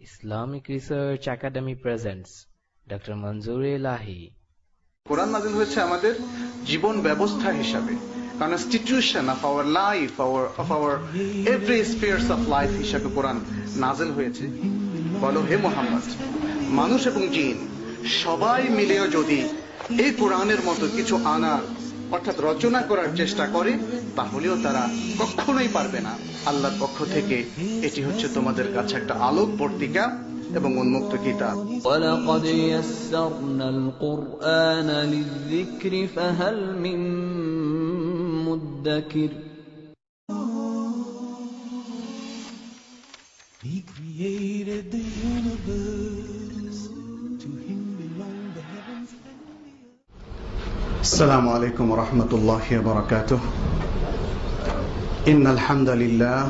Islamic research academy presents doctor Manzoor Elahi Quran নাযিল হয়েছে আমাদের জীবন ব্যবস্থা হিসাবে constitution of our life our of our every spheres of life হিসাবে কোরআন নাযিল হয়েছে। বলো হে মোহাম্মদ মানুষ এবং জিন সবাই মিলেও যদি এই কোরআনের মতো কিছু আনার অর্থাৎ রচনা করার চেষ্টা করে তাহলেও তারা কখনোই পারবে না। আল্লাহর পক্ষ থেকে এটি হচ্ছে তোমাদের কাছে একটা আলোক পত্রিকা এবং উন্মুক্ত কিতাব। يسرنا القرآن للذكر فهل من مدكر He created the universe. To him belong the heavens and the earth. السلام عليكم ورحمة الله وبركاته إن الحمد لله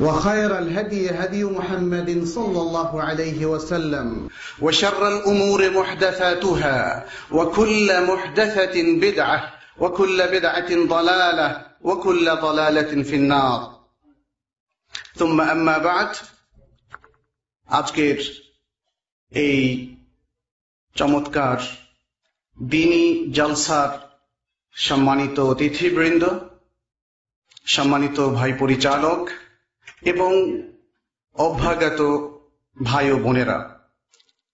وخير الهدي هدي محمد صلى الله عليه وسلم وشر الامور محدثاتها وكل محدثه بدعه وكل بدعه ضلاله وكل ضلاله في النار ثم اما بعد আজকের এই চমৎকার দিনী জলসার সম্মানিত অতিথিবৃন্দ সম্মানিত ভাই পরিচালক এবং অভ্যাগত ভাই ও বোনেরা,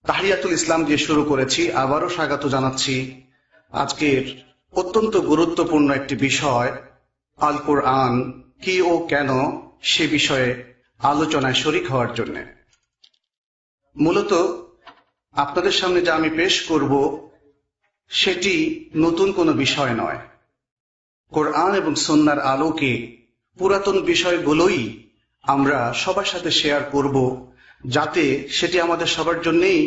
তাহিয়াতুল ইসলাম দিয়ে শুরু করেছি, আবারও স্বাগত জানাচ্ছি আজকের অত্যন্ত গুরুত্বপূর্ণ একটি বিষয় আল কোরআন কি ও কেন সে বিষয়ে আলোচনায় শরিক হওয়ার জন্য। মূলত আপনাদের সামনে যা আমি পেশ করব, সেটি নতুন কোনো বিষয় নয়। কোরআন এবং সন্ন্যার আলোকে পুরাতন বিষয়গুলোই আমরা সবার সাথে শেয়ার করব যাতে সেটি আমাদের সবার জন্যই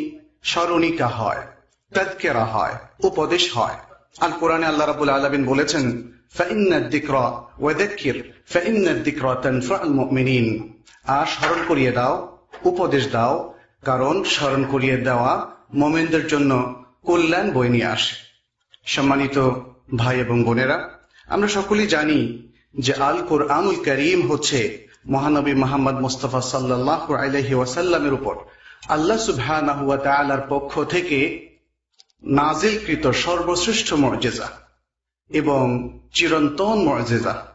স্মরণিকা হয় তৎকেরা হয়, উপদেশ হয়। আল কোরআনে আল্লাহ রাবুল আলমিন বলেছেন আর স্মরণ করিয়ে দাও, উপদেশ দাও, কারণ স্মরণ করিয়ে দেওয়া মোমেনদের জন্য কল্যাণ বই নিয়ে আসে। সম্মানিত ভাই এবং বোনেরা, আমরা সকলেই জানি যে আল কোরআনুল করিম হচ্ছে মহানবী মোহাম্মদ মুস্তফা সাল্লাহ আলহি ওয়াসাল্লামের উপর। আল্লাহ তাআলার পক্ষ থেকে নাজিলকৃত সর্বশ্রেষ্ঠ মর্যাদা এবং চিরন্তন মর্যাদা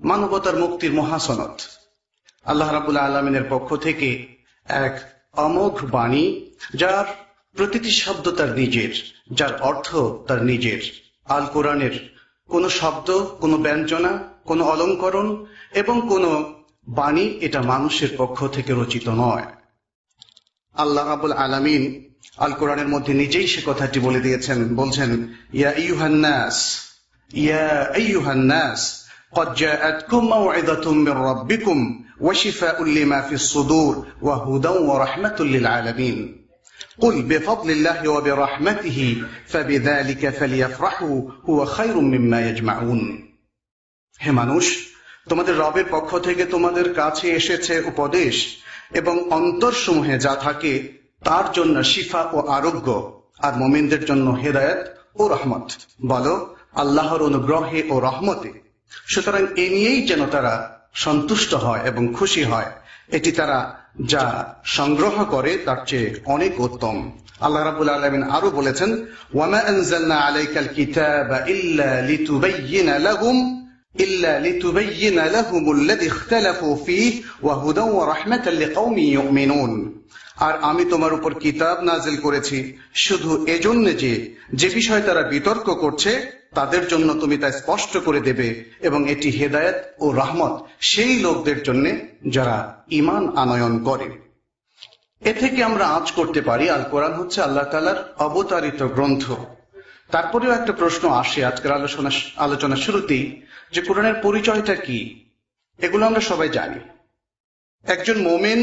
মানবতার মুক্তির মহাসনদ। আল্লাহ রাবুল আলমিনের পক্ষ থেকে এক অমোঘ বাণী, যার প্রতিটি শব্দ তার নিজের, যার অর্থ তার নিজের। আল কোরআনের কোন শব্দ, কোন ব্যঞ্জনা, কোন অলঙ্করণ এবং কোন বাণী এটা মানুষের পক্ষ থেকে রচিত নয় আল্লাহ রাবুল আলামিন আল কোরআনের মধ্যে নিজেই সে কথাটি বলে দিয়েছেন বলছেন ইয়া ইউহান্নাস ইয়া আইয়ুহান্নাস قد جاءتكم موعظة من ربكم وشفاء لما في الصدور وهدى ورحمة للعالمين قل بفضل الله وبرحمته فبذلك فليفرحوا هو خير مما يجمعون হে মানুষ তোমাদের রবের পক্ষ থেকে তোমাদের কাছে এসেছে উপদেশ এবং অন্তরসমূহে যা থাকে তার জন্য শিফা ও আরোগ্য, আর মোমিনদের জন্য হেদায়ত ও রহমত। বলো, আল্লাহর অনুগ্রহে ও রহমতে। সুতরাং এ নিয়েই যেন তারা সন্তুষ্ট হয় এবং খুশি হয়। এটি তারা যা সংগ্রহ করে তার চেয়ে অনেক উত্তম। আল্লাহ রাবুল আলমিন আরও বলেছেন ওয়ামা আলাইকাল কিতাবা ইল্লা إلا لتبين لهم الذي اختلفوا فيه وهدى ورحمة لقوم يؤمنون আর আমি তোমার উপর কিতাব নাজিল করেছি শুধু এজন্য যে যে বিষয় তারা বিতর্ক করছে তাদের জন্য তুমি তা স্পষ্ট করে দেবে এবং এটি হেদায়েত ও রহমত সেই লোকদের জন্য যারা ইমান আনয়ন করে এ থেকে আমরা আজ করতে পারি আল কোরআন হচ্ছে আল্লাহ তালার অবতারিত গ্রন্থ তারপরেও একটা প্রশ্ন আসে আজকের আলোচনা আলোচনা শুরুতেই যে কোরআনের পরিচয়টা কি, এগুলো আমরা সবাই জানি। একজন মোমেন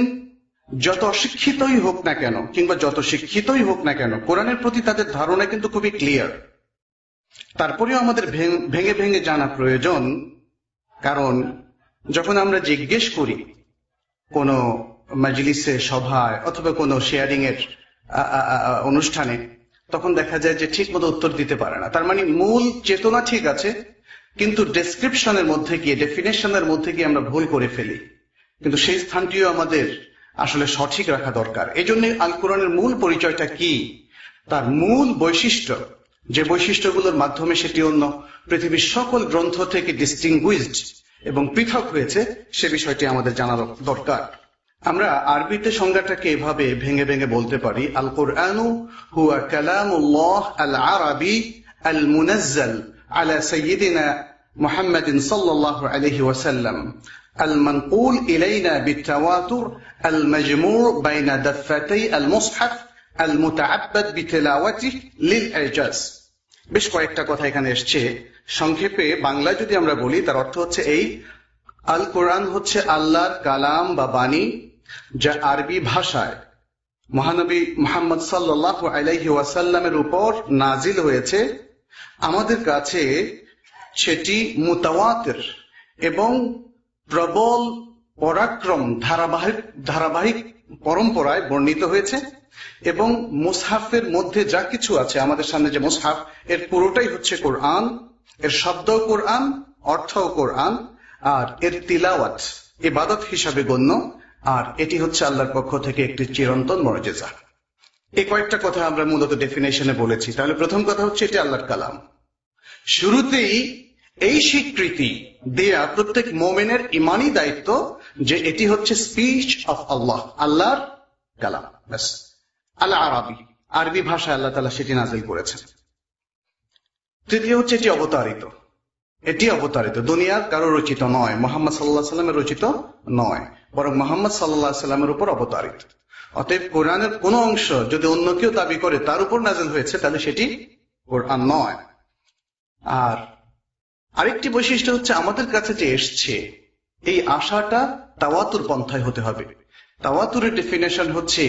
যত অশিক্ষিতই হোক না কেন, কিংবা যত শিক্ষিতই হোক না কেন, কোরআনের প্রতি তাদের ধারণা কিন্তু খুবই ক্লিয়ার তারপরেও আমাদের ভেঙে ভেঙে জানা প্রয়োজন, কারণ যখন আমরা জিজ্ঞেস করি কোনো মাজলিসে, সভায়, অথবা কোনো শেয়ারিং এর অনুষ্ঠানে, তখন দেখা যায় যে ঠিক মতো উত্তর দিতে পারে না। তার মানে মূল চেতনা ঠিক আছে কিন্তু ডেসক্রিপশনের মধ্যে গিয়ে ডেফিনেশনের মধ্যে গিয়ে আমরা ভুল করে ফেলি। কিন্তু সেই স্থানটিও আমাদের আসলে সঠিক রাখা দরকার। এই জন্য আল কোরআনের মূল পরিচয়টা কি? তার মূল বৈশিষ্ট্য, যে বৈশিষ্ট্যগুলোর মাধ্যমে সেটি অন্য পৃথিবীর সকল গ্রন্থ থেকে ডিস্টিংগুইজড এবং পৃথক হয়েছে, সে বিষয়টি আমাদের জানা দরকার। আমরা আরবিতে সংজ্ঞাটাকে এভাবে ভেঙে ভেঙে বলতে পারি আল কোরআনু হুয়া কালামুল্লাহ আল আরবি আল মুনাজ্জাল على سيدنا محمد صلى الله عليه وسلم المنقول إلينا بالتواتر المجموع بين دفتي المصحف المتعبد بتلاوته للإعجاز বেশ কয়েকটা কথা এখানে এসছে সংক্ষেপে বাংলায় যদি আমরা বলি তার অর্থ হচ্ছে এই আল কোরআন হচ্ছে আল্লাহর কালাম বা বাণী যা আরবি ভাষায় মহানবী মোহাম্মদ সাল্লাহ আলাইহি ওয়াসাল্লামের উপর নাজিল হয়েছে আমাদের কাছে সেটি মুতাওয়াতের এবং প্রবল পরাক্রম ধারাবাহিক ধারাবাহিক পরম্পরায় বর্ণিত হয়েছে এবং মুসহাফের মধ্যে যা কিছু আছে আমাদের সামনে যে মুসহাফ, এর পুরোটাই হচ্ছে কোরআন, এর শব্দ কোরআন অর্থ কোরআন, আর এর তিলাওয়াত, ইবাদত হিসাবে গণ্য, আর এটি হচ্ছে আল্লাহর পক্ষ থেকে একটি চিরন্তন মর্যাদা। এই কয়েকটা কথা আমরা মূলত ডেফিনেশনে বলেছি। তাহলে প্রথম কথা হচ্ছে এটি আল্লাহর কালাম। শুরুতেই এই স্বীকৃতি দেয়া প্রত্যেক মোমেনের ইমানি দায়িত্ব যে এটি হচ্ছে স্পিচ অফ আল্লাহ আল্লাহর কালাম। আল্লাহ আরবি আরবি ভাষায় আল্লাহ তালা সেটি নাজিল করেছেন। তৃতীয় হচ্ছে এটি অবতারিত। এটি অবতারিত। দুনিয়ার কারও রচিত নয়। মোহাম্মদ সাল্লাহ সাল্লামের রচিত নয়। বরং মোহাম্মদ সাল্লাহ সাল্লামের উপর অবতারিত। অতএব কোরআনের কোন অংশ যদি অন্য কেউ দাবি করে, তার উপর নাজেল হয়েছে, তাহলে সেটি কোরআন নয়। আর আরেকটি বৈশিষ্ট্য হচ্ছে, আমাদের কাছে যে এসছে, এই আশাটা তাওয়াতুর পন্থায় হতে হবে। তাওয়াতুরের ডেফিনেশন হচ্ছে,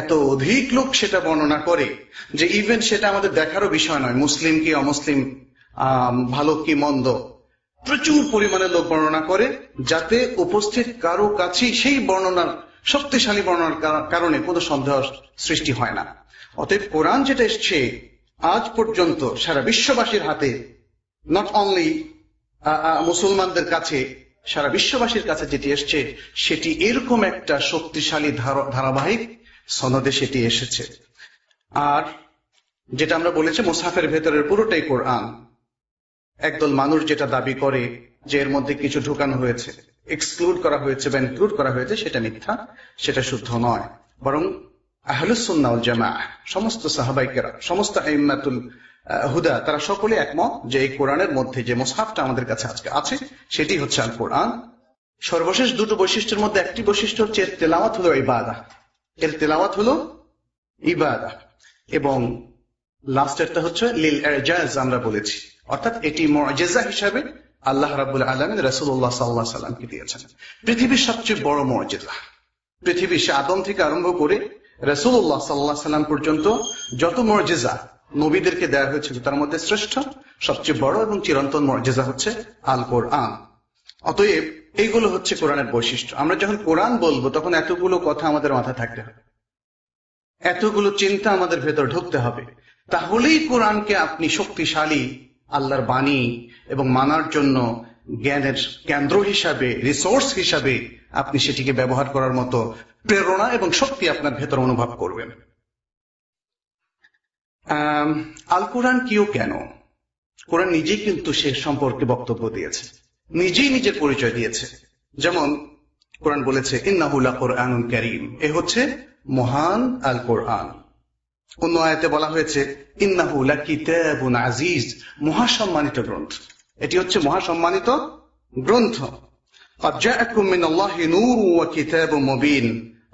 এত অধিক লোক সেটা বর্ণনা করে যে ইভেন সেটা আমাদের দেখারও বিষয় নয়, মুসলিম কি অমুসলিম ভালো কি মন্দ। প্রচুর পরিমাণে লোক বর্ণনা করে, যাতে উপস্থিত কারও কাছেই সেই বর্ণনার শক্তিশালী বর্ণনার কারণে কোনো সন্দেহ সৃষ্টি হয় না। অতএব কোরআন যেটা এসছে, আজ পর্যন্ত সারা বিশ্ববাসীর হাতে নট অনলি মুসলমানদের কাছে, সারা বিশ্ববাসীর কাছে যেটি এসছে, সেটি এরকম একটা শক্তিশালী ধারাবাহিক সনদে সেটি এসেছে। আর যেটা আমরা বলেছি, মুসাফের ভেতরের পুরোটাই কোরআন। একদল মানুষ যেটা দাবি করে যে এর মধ্যে কিছু ঢুকানো হয়েছে। এক্সক্লুড করা হয়েছে বা ইনক্লুড করা হয়েছে, সেটা মিথ্যা, সেটা শুদ্ধ নয়। বরং আহলুসুন্নাউল জামা সমস্ত সাহাবাইকেরা সমস্ত আইম্মাতুল হুদা, তারা সকলে একমত যে এই কোরআনের মধ্যে যে মোসাফটা আমাদের কাছে আজকে আছে, সেটি হচ্ছে আল কোরআন সর্বশেষ দুটো বৈশিষ্ট্যের মধ্যে একটি বৈশিষ্ট্য হচ্ছে এর তেলাওয়াত হলো ইবাদা। এর তেলাওয়াত হলো ইবাদা। এবং লাস্টেরটা হচ্ছে লিল এজাজ আমরা বলেছি। অর্থাৎ এটি মজেজা হিসাবে আল্লাহ রাবুল আলমিন রসুল্লাহ সাল্লাহ সাল্লামকে দিয়েছেন। পৃথিবীর সবচেয়ে বড় মর্যাদা পৃথিবী সে আদম থেকে আরম্ভ করে রসুল্লাহ সাল্লাহ সাল্লাম পর্যন্ত যত মর্যাদা নবীদেরকে দেওয়া হয়েছিল, তার মধ্যে শ্রেষ্ঠ, সবচেয়ে বড় এবং চিরন্তন মর্যাদা হচ্ছে আল কোরআন অতএব এইগুলো হচ্ছে কোরআনের বৈশিষ্ট্য। আমরা যখন কোরআন বলব, তখন এতগুলো কথা আমাদের মাথায় থাকতে হবে। এতগুলো চিন্তা আমাদের ভেতর ঢুকতে হবে। তাহলেই কোরআনকে আপনি শক্তিশালী, আল্লাহর বাণী এবং মানার জন্য জ্ঞানের কেন্দ্র হিসাবে রিসোর্স হিসাবে আপনি সেটিকে ব্যবহার করার মতো প্রেরণা এবং শক্তি আপনার ভেতর অনুভব করবেন। আল কোরআন কিও কেন? কোরআন নিজেই কিন্তু সে সম্পর্কে বক্তব্য দিয়েছে। নিজেই নিজের পরিচয় দিয়েছে। যেমন কোরআন বলেছে ইন্নাহুল্লা কোরআনুল করিম। এ হচ্ছে মহান আল কোরআন। অন্য আয়তে বলা হয়েছে ইন্নাহুল্লা কিতাবুন আজিজ। মহাসম্মানিত গ্রন্থ। এটি হচ্ছে মহাসম্মানিত গ্রন্থ।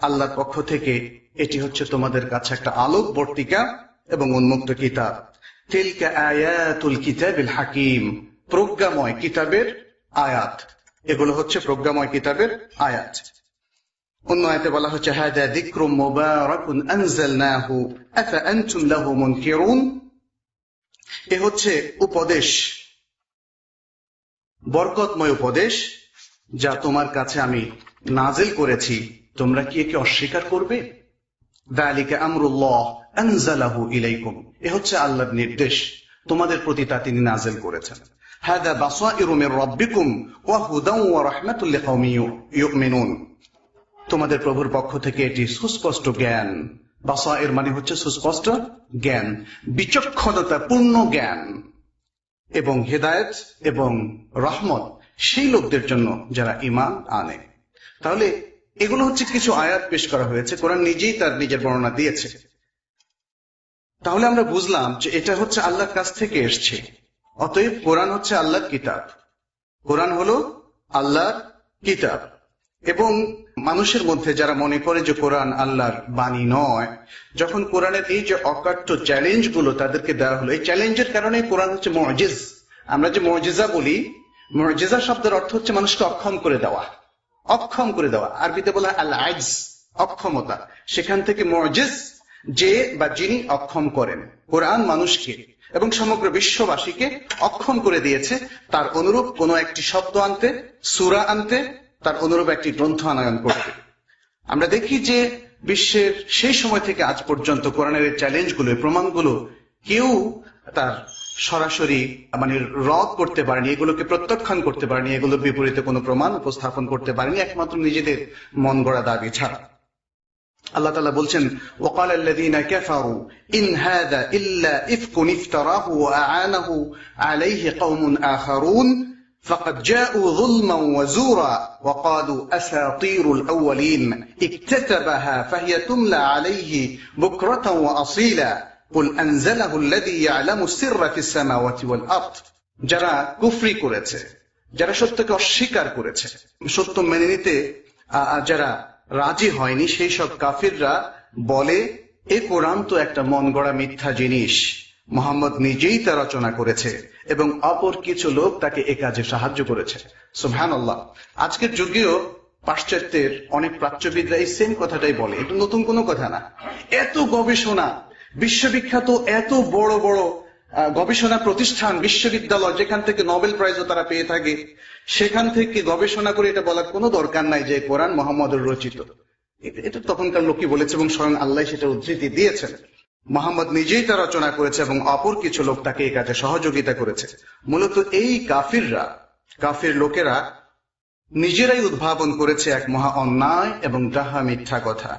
আল্লাহর পক্ষ থেকে এটি হচ্ছে তোমাদের কাছে একটা আলোক বর্তিকা এবং উন্মুক্ত কিতাব। হাকিম, প্রজ্ঞাময় কিতাবের আয়াত। এগুলো হচ্ছে প্রজ্ঞাময় কিতাবের আয়াত। অন্য আয়তে বলা হচ্ছে হাদা যিকরুম মুবারাকুন এ হচ্ছে উপদেশ। বরকতময় উপদেশ যা তোমার কাছে আমি নাজিল করেছি। তোমরা কি একে অস্বীকার করবে? এ হচ্ছে আল্লাহর নির্দেশ। তোমাদের প্রতি তা তিনি নাজিল করেছেন। তোমাদের প্রভুর পক্ষ থেকে এটি সুস্পষ্ট জ্ঞান। বাসা এর মানে হচ্ছে সুস্পষ্ট জ্ঞান। বিচক্ষণতা পূর্ণ জ্ঞান। এবং হেদায়েত এবং রহমত সেই লোকদের জন্য যারা ইমান আনে। তাহলে এগুলো হচ্ছে কিছু আয়াত পেশ করা হয়েছে, কোরআন নিজেই তার নিজের বর্ণনা দিয়েছে। তাহলে আমরা বুঝলাম যে এটা হচ্ছে আল্লাহর কাছ থেকে এসছে। অতএব কোরআন হচ্ছে আল্লাহর কিতাব। কোরআন হলো আল্লাহর কিতাব। এবং মানুষের মধ্যে যারা মনে করে যে কোরআন আল্লাহর বাণী নয়, যখন কোরআনের এই যে অকাট্য চ্যালেঞ্জগুলো তাদেরকে দেওয়া হলো, এই চ্যালেঞ্জের কারণে কোরআন হচ্ছে মজিজ। আমরা যে মজিজা বলি, মজিজা শব্দের অর্থ হচ্ছে মানুষকে অক্ষম করে দেওয়া। অক্ষম করে দেওয়া। আরবিতে বলা আল আইজ অক্ষমতা। সেখান থেকে মজিজ, যে বা যিনি অক্ষম করেন। কোরআন মানুষকে এবং সমগ্র বিশ্ববাসীকে অক্ষম করে দিয়েছে। তার অনুরূপ কোনো একটি শব্দ আনতে, সুরা আনতে তার অনুরূপ একটি গ্রন্থ আনয়ন করবে আমরা দেখি যে বিশ্বের সেই সময় থেকে আজ পর্যন্ত কোরআনের চ্যালেঞ্জগুলো প্রমাণগুলো কেউ তার সরাসরি মানে রদ করতে পারেনি, এগুলোকে প্রত্যাখ্যান করতে পারেনি এগুলো বিপরীতে কোনো প্রমাণ উপস্থাপন করতে পারেনি, একমাত্র নিজেদের মন গড়া দাবি ছাড়া। আল্লাহ তালা বলছেন ওকাল আল্লাদিনা কাফারু, ইন হাদা ইল্লা ইফকুন ইফতারাহু আনাহু আলাইহি কওমুন আখারুন। فقد جاءوا ظلما وزورا وقالوا أساطير الأولين اكتتبها فهي تملى عليه بكرة وأصيلا قل أنزله الذي يعلم السر في السماوات والأرض যারা কুফরি করেছে যারা সত্যকে অস্বীকার করেছে সত্য মেনে নিতে যারা রাজি হয়নি সেই সব কাফিররা বলে এ কোরআন তো একটা মন গড়া মিথ্যা জিনিস মোহাম্মদ নিজেই তা রচনা করেছে এবং অপর কিছু লোক তাকে এ কাজে সাহায্য করেছে। সুহান আল্লাহ আজকের যুগেও পাশ্চাত্যের অনেক প্রাচ্যবিদরা এই সেম কথাটাই বলে। এটা নতুন কোনো কথা না। এত গবেষণা, বিশ্ববিখ্যাত এত বড় বড় গবেষণা প্রতিষ্ঠান, বিশ্ববিদ্যালয়, যেখান থেকে নোবেল প্রাইজও তারা পেয়ে থাকে, সেখান থেকে গবেষণা করে এটা বলার কোনো দরকার নাই যে কোরআন মোহাম্মদের রচিত। এটা তখনকার লোকই বলেছে এবং স্বয়ং আল্লাহ সেটা উদ্ধৃতি দিয়েছেন। মোহাম্মদ নিজেই তা রচনা করেছে এবং অপর কিছু লোক তাকে এই কাজে সহযোগিতা করেছে। মূলত এই কাফিররা, কাফির লোকেরা নিজেরাই উদ্ভাবন করেছে এক মহা অন্যায় এবং ডাহা মিথ্যা কথা।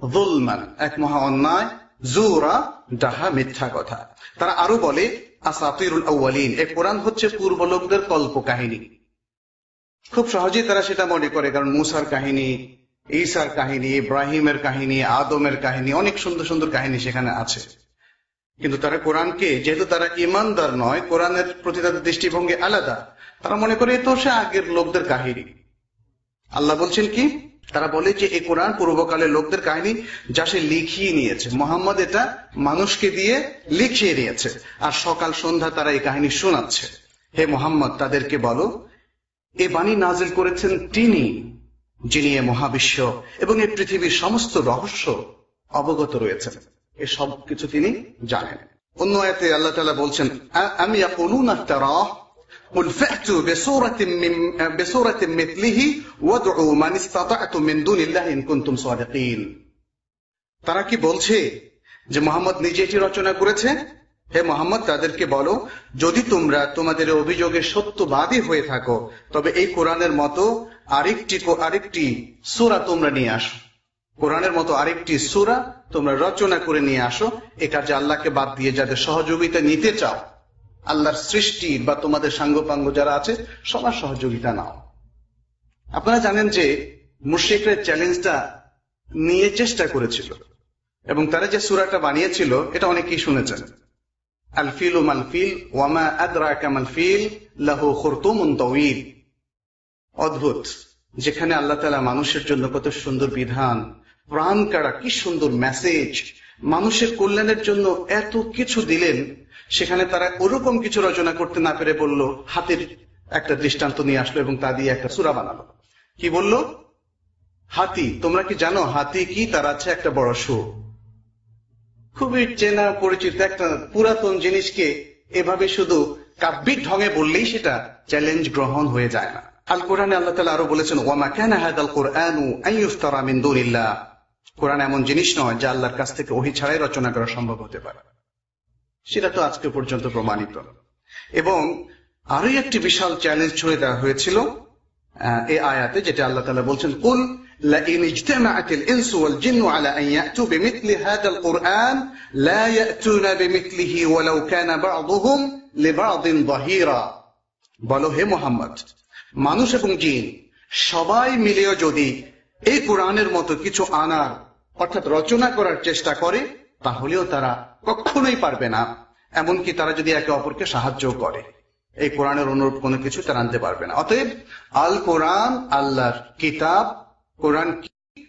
জুলমান এক মহা অন্যায়, জুরা, ডাহা মিথ্যা কথা। তারা আরও বলে, আসাতিরুল আউ্বালিন এ কোরআন হচ্ছে পূর্ব লোকদের কল্প কাহিনী খুব সহজেই তারা সেটা মনে করে, কারণ মুসার কাহিনী ঈসার কাহিনী, ইব্রাহিমের কাহিনী, আদমের কাহিনী, অনেক সুন্দর সুন্দর কাহিনী সেখানে আছে। কিন্তু তারা কোরআনকে, যেহেতু তারা ইমানদার নয়, কোরআনের প্রতি তাদের দৃষ্টিভঙ্গি আলাদা, তারা মনে করে তো সে আগের লোকদের কাহিনী। আল্লাহ বলছেন কি? তারা বলে যে এই কোরআন পূর্বকালের লোকদের কাহিনী যা সে লিখিয়ে নিয়েছে। মোহাম্মদ এটা মানুষকে দিয়ে লিখিয়ে নিয়েছে। আর সকাল সন্ধ্যা তারা এই কাহিনী শোনাচ্ছে। হে মোহাম্মদ, তাদেরকে বলো, এ বাণী নাজিল করেছেন তিনি। যিনি এ মহাবিশ্ব এবং এই পৃথিবীর সমস্ত রহস্য অবগত রয়েছেন এ সব কিছু তিনি জানেন অন্য আয়তে আল্লাহ তালা বলছেন আমি قل فأتوا بسورة من بسورة مثله وادعوا من استطعتم من دون الله إن كنتم صادقين তারা কি বলছে যে মোহাম্মদ নিজে এটি রচনা করেছে হে মোহাম্মদ তাদেরকে বলো যদি তোমরা তোমাদের অভিযোগে সত্যবাদী হয়ে থাকো তবে এই কোরআনের মতো আরেকটি আরেকটি সুরা তোমরা নিয়ে আসো। কোরআনের মতো আরেকটি সুরা তোমরা রচনা করে নিয়ে আসো এ কাজে আল্লাহকে বাদ দিয়ে যাদের সহযোগিতা নিতে চাও, আল্লাহর সৃষ্টি বা তোমাদের সাঙ্গপাঙ্গ যারা আছে, সবার সহযোগিতা নাও। আপনারা জানেন যে মুশ্রিকরা চ্যালেঞ্জটা নিয়ে চেষ্টা করেছিল এবং তারা যে সুরাটা বানিয়েছিল, এটা অনেকেই শুনেছেন। আলফিল ও মালফিল ওয়ামা আদরা কামালফিল লাহু খুরতুমুন তওয়িল। অদ্ভুত, যেখানে আল্লাহ তালা মানুষের জন্য কত সুন্দর বিধান, প্রাণ কাড়া কি সুন্দর মেসেজ মানুষের কল্যাণের জন্য এত কিছু দিলেন, সেখানে তারা ওরকম কিছু রচনা করতে না পেরে বলল, হাতের একটা দৃষ্টান্ত নিয়ে আসলো এবং তা দিয়ে একটা সুরা বানালো। কি বলল? হাতি, তোমরা কি জানো হাতি কি? তার আছে একটা বড় শো খুবই চেনা পরিচিত একটা পুরাতন জিনিসকে এভাবে শুধু কাব্যিক ঢঙে বললেই সেটা চ্যালেঞ্জ গ্রহণ হয়ে যায় না। আল কোরআনে আল্লাহ তালা আরো বলেছেন ওয়ামা কেন হাদাল কোরআনু আইয়ুফতারা মিন দুনিল্লাহ কোরআন এমন জিনিস নয় যা আল্লাহর কাছ থেকে ওহি ছাড়াই রচনা করা সম্ভব হতে পারে সেটা তো আজকে পর্যন্ত প্রমাণিত এবং আরো একটি বিশাল চ্যালেঞ্জ ছড়ে দেওয়া হয়েছিল এই আয়াতে যেটা আল্লাহ তালা বলছেন কুল لئن اجتمعت الإنس والجن على أن يأتوا بمثل هذا القرآن لا يأتون بمثله ولو كان بعضهم لبعض ظهيرا বলো হে মোহাম্মদ মানুষ এবং জিন, সবাই মিলেও যদি এই কোরআনের মতো কিছু আনার, অর্থাৎ রচনা করার চেষ্টা করে, তাহলেও তারা কখনোই পারবে না। এমনকি তারা যদি একে অপরকে সাহায্য করে। এই কোরআনের অনুরূপ কোনো কিছু তারা আনতে পারবে না। অতএব আল কোরআন, আল্লাহর কিতাব, কোরআন কি?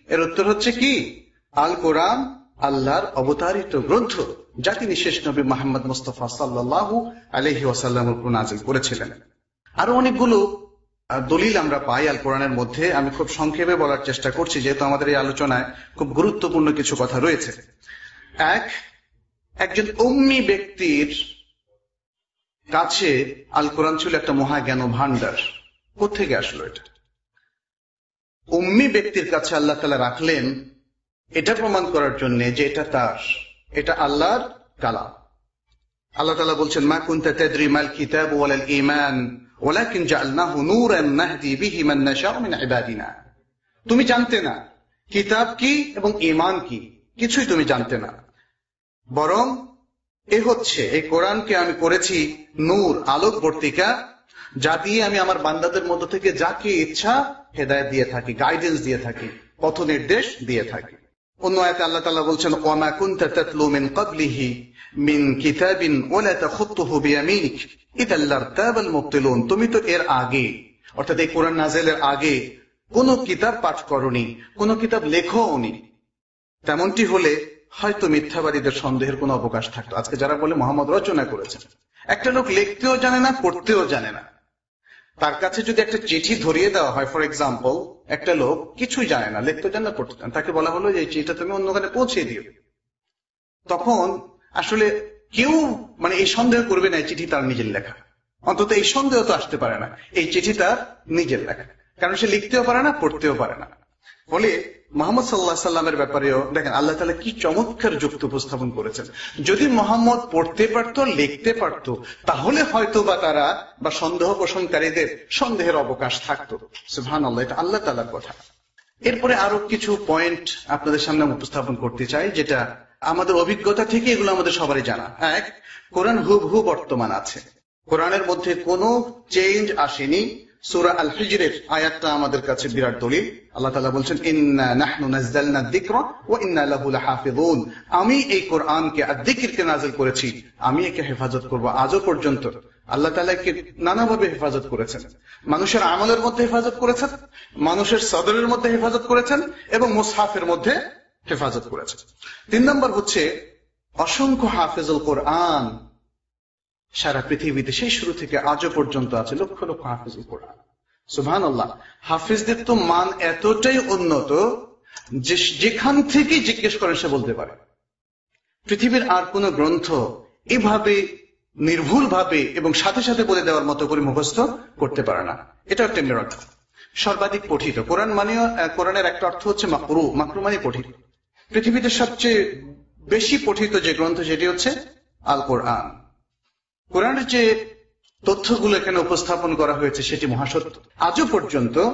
এর উত্তর হচ্ছে কি? আল কোরআন, আল্লাহর অবতারিত গ্রন্থ, যা তিনি শেষ নবী মোহাম্মদ মুস্তফা সাল্লাহ আলহি ওয়াসাল্লাম নাজিল করেছিলেন। আরও অনেকগুলো দলিল আমরা পাই আল কোরআনের মধ্যে, আমি খুব সংক্ষেপে বলার চেষ্টা করছি, যেহেতু আমাদের এই আলোচনায় খুব গুরুত্বপূর্ণ কিছু কথা রয়েছে। এক, একজন অম্মি ব্যক্তির কাছে আল কোরআন ছিল একটা মহাজ্ঞান ভান্ডার কোথেকে আসলো এটা? অম্মি ব্যক্তির কাছে আল্লাহ তালা রাখলেন এটা প্রমাণ করার জন্য যে এটা তার, এটা আল্লাহর কালাম। আল্লাহ তালা বলছেন, মা কুন্তা তাদরি মাল কিতাব ওয়ালাল ঈমান? ওয়ালাকিন জাআলনাহু নূরান ইবাদিনা। তুমি জানতে না, কিতাব কি এবং ঈমান কি, কিছুই তুমি জানতে না। বরং এ হচ্ছে, এই কোরআনকে আমি করেছি নূর, আলোক বর্তিকা, যা দিয়ে আমি আমার বান্দাদের মধ্য থেকে যাকে ইচ্ছা হেদায়ত দিয়ে থাকি গাইডেন্স দিয়ে থাকি পথ নির্দেশ দিয়ে থাকি। অন্য আয়াতে আল্লাহ তাআলা বলছেন ওয়ামা কুনতা তাতলু মিন কিতাবিন ওয়ালা তাখুতুহু বিয়ামিনিক। ইদাল লারতাবাল মুবতিলুন। তুমি তো এর আগে, অর্থাৎ এই কোরআন নাজেলের আগে কোন কিতাব পাঠ করনি, কোন কিতাব লেখোনি তেমনটি হলে হয়তো মিথ্যাবাদীদের সন্দেহের কোনো অবকাশ থাকতো। আজকে যারা বলে মোহাম্মদ রচনা করেছেন, একটা লোক লিখতেও জানে না, পড়তেও জানে না। তার কাছে যদি একটা চিঠি ধরিয়ে দেওয়া হয় ফর এক্সাম্পল একটা লোক কিছুই জানে না, লিখতে জানে না, পড়তে জানে তাকে বলা হলো যে চিঠিটা তুমি অন্যখানে পৌঁছে দিও। তখন আসলে কেউ মানে এই সন্দেহ করবে না, এই চিঠি তার নিজের লেখা। অন্তত এই সন্দেহ তো আসতে পারে না। এই চিঠি তার নিজের লেখা। কারণ সে লিখতেও পারে না, পড়তেও পারে না। ফলে মোহাম্মদ সাল্লাহ সাল্লামের ব্যাপারেও দেখেন, আল্লাহ তালা কি চমৎকার যুক্ত উপস্থাপন করেছেন। যদি মোহাম্মদ পড়তে পারতো, লিখতে পারতো, তাহলে হয়তো বা তারা বা সন্দেহ পোষণকারীদের সন্দেহের অবকাশ থাকতো। সুহান আল্লাহ এটা আল্লাহ তালার কথা। এরপরে আরও কিছু পয়েন্ট আপনাদের সামনে উপস্থাপন করতে চাই, যেটা আমাদের অভিজ্ঞতা থেকে এগুলো আমাদের সবারই জানা। এক, কোরআন হুবহু বর্তমান আছে। কোরআনের মধ্যে কোনো চেঞ্জ আসেনি। সুরা আল হিজরের আয়াতটা আমাদের কাছে বিরাট দলিল। আল্লাহ তালা বলছেন, ইন্না নাহনু নাজ্জালনা যিকরা ওয়া ইন্না লাহু লাহাফিজুন আমি এই কোরআনকে আর যিকিরকে নাযিল করেছি, আমি একে হেফাজত করব আজও পর্যন্ত। আল্লাহ তাআলা একে নানাভাবে হেফাজত করেছেন। মানুষের আমলের মধ্যে হেফাজত করেছেন, মানুষের সদরের মধ্যে হেফাজত করেছেন এবং মুসহাফের মধ্যে হেফাজত করেছেন তিন নম্বর হচ্ছে, অসংখ্য হাফেজুল কোরআন সারা পৃথিবীতে সেই শুরু থেকে আজও পর্যন্ত আছে, লক্ষ লক্ষ হাফিজুল কোরআন। সুহান আল্লাহ হাফিজদের তো মান এতটাই উন্নত যেখান থেকে জিজ্ঞেস করেন সে বলতে পারে। পৃথিবীর আর কোন গ্রন্থ এভাবে নির্ভুল ভাবে এবং সাথে সাথে বলে দেওয়ার মতো করে মুখস্থ করতে পারে না। এটা একটা মিরাকল সর্বাধিক পঠিত। কোরআন মানে কোরআনের একটা অর্থ হচ্ছে মাকরু মাকরু মানে পঠিত। পৃথিবীতে সবচেয়ে বেশি পঠিত যে গ্রন্থ সেটি হচ্ছে আল কোরআন কোরআনের যে তথ্যগুলো এখানে উপস্থাপন করা হয়েছে সেটি মহাসত্য। আজও পর্যন্ত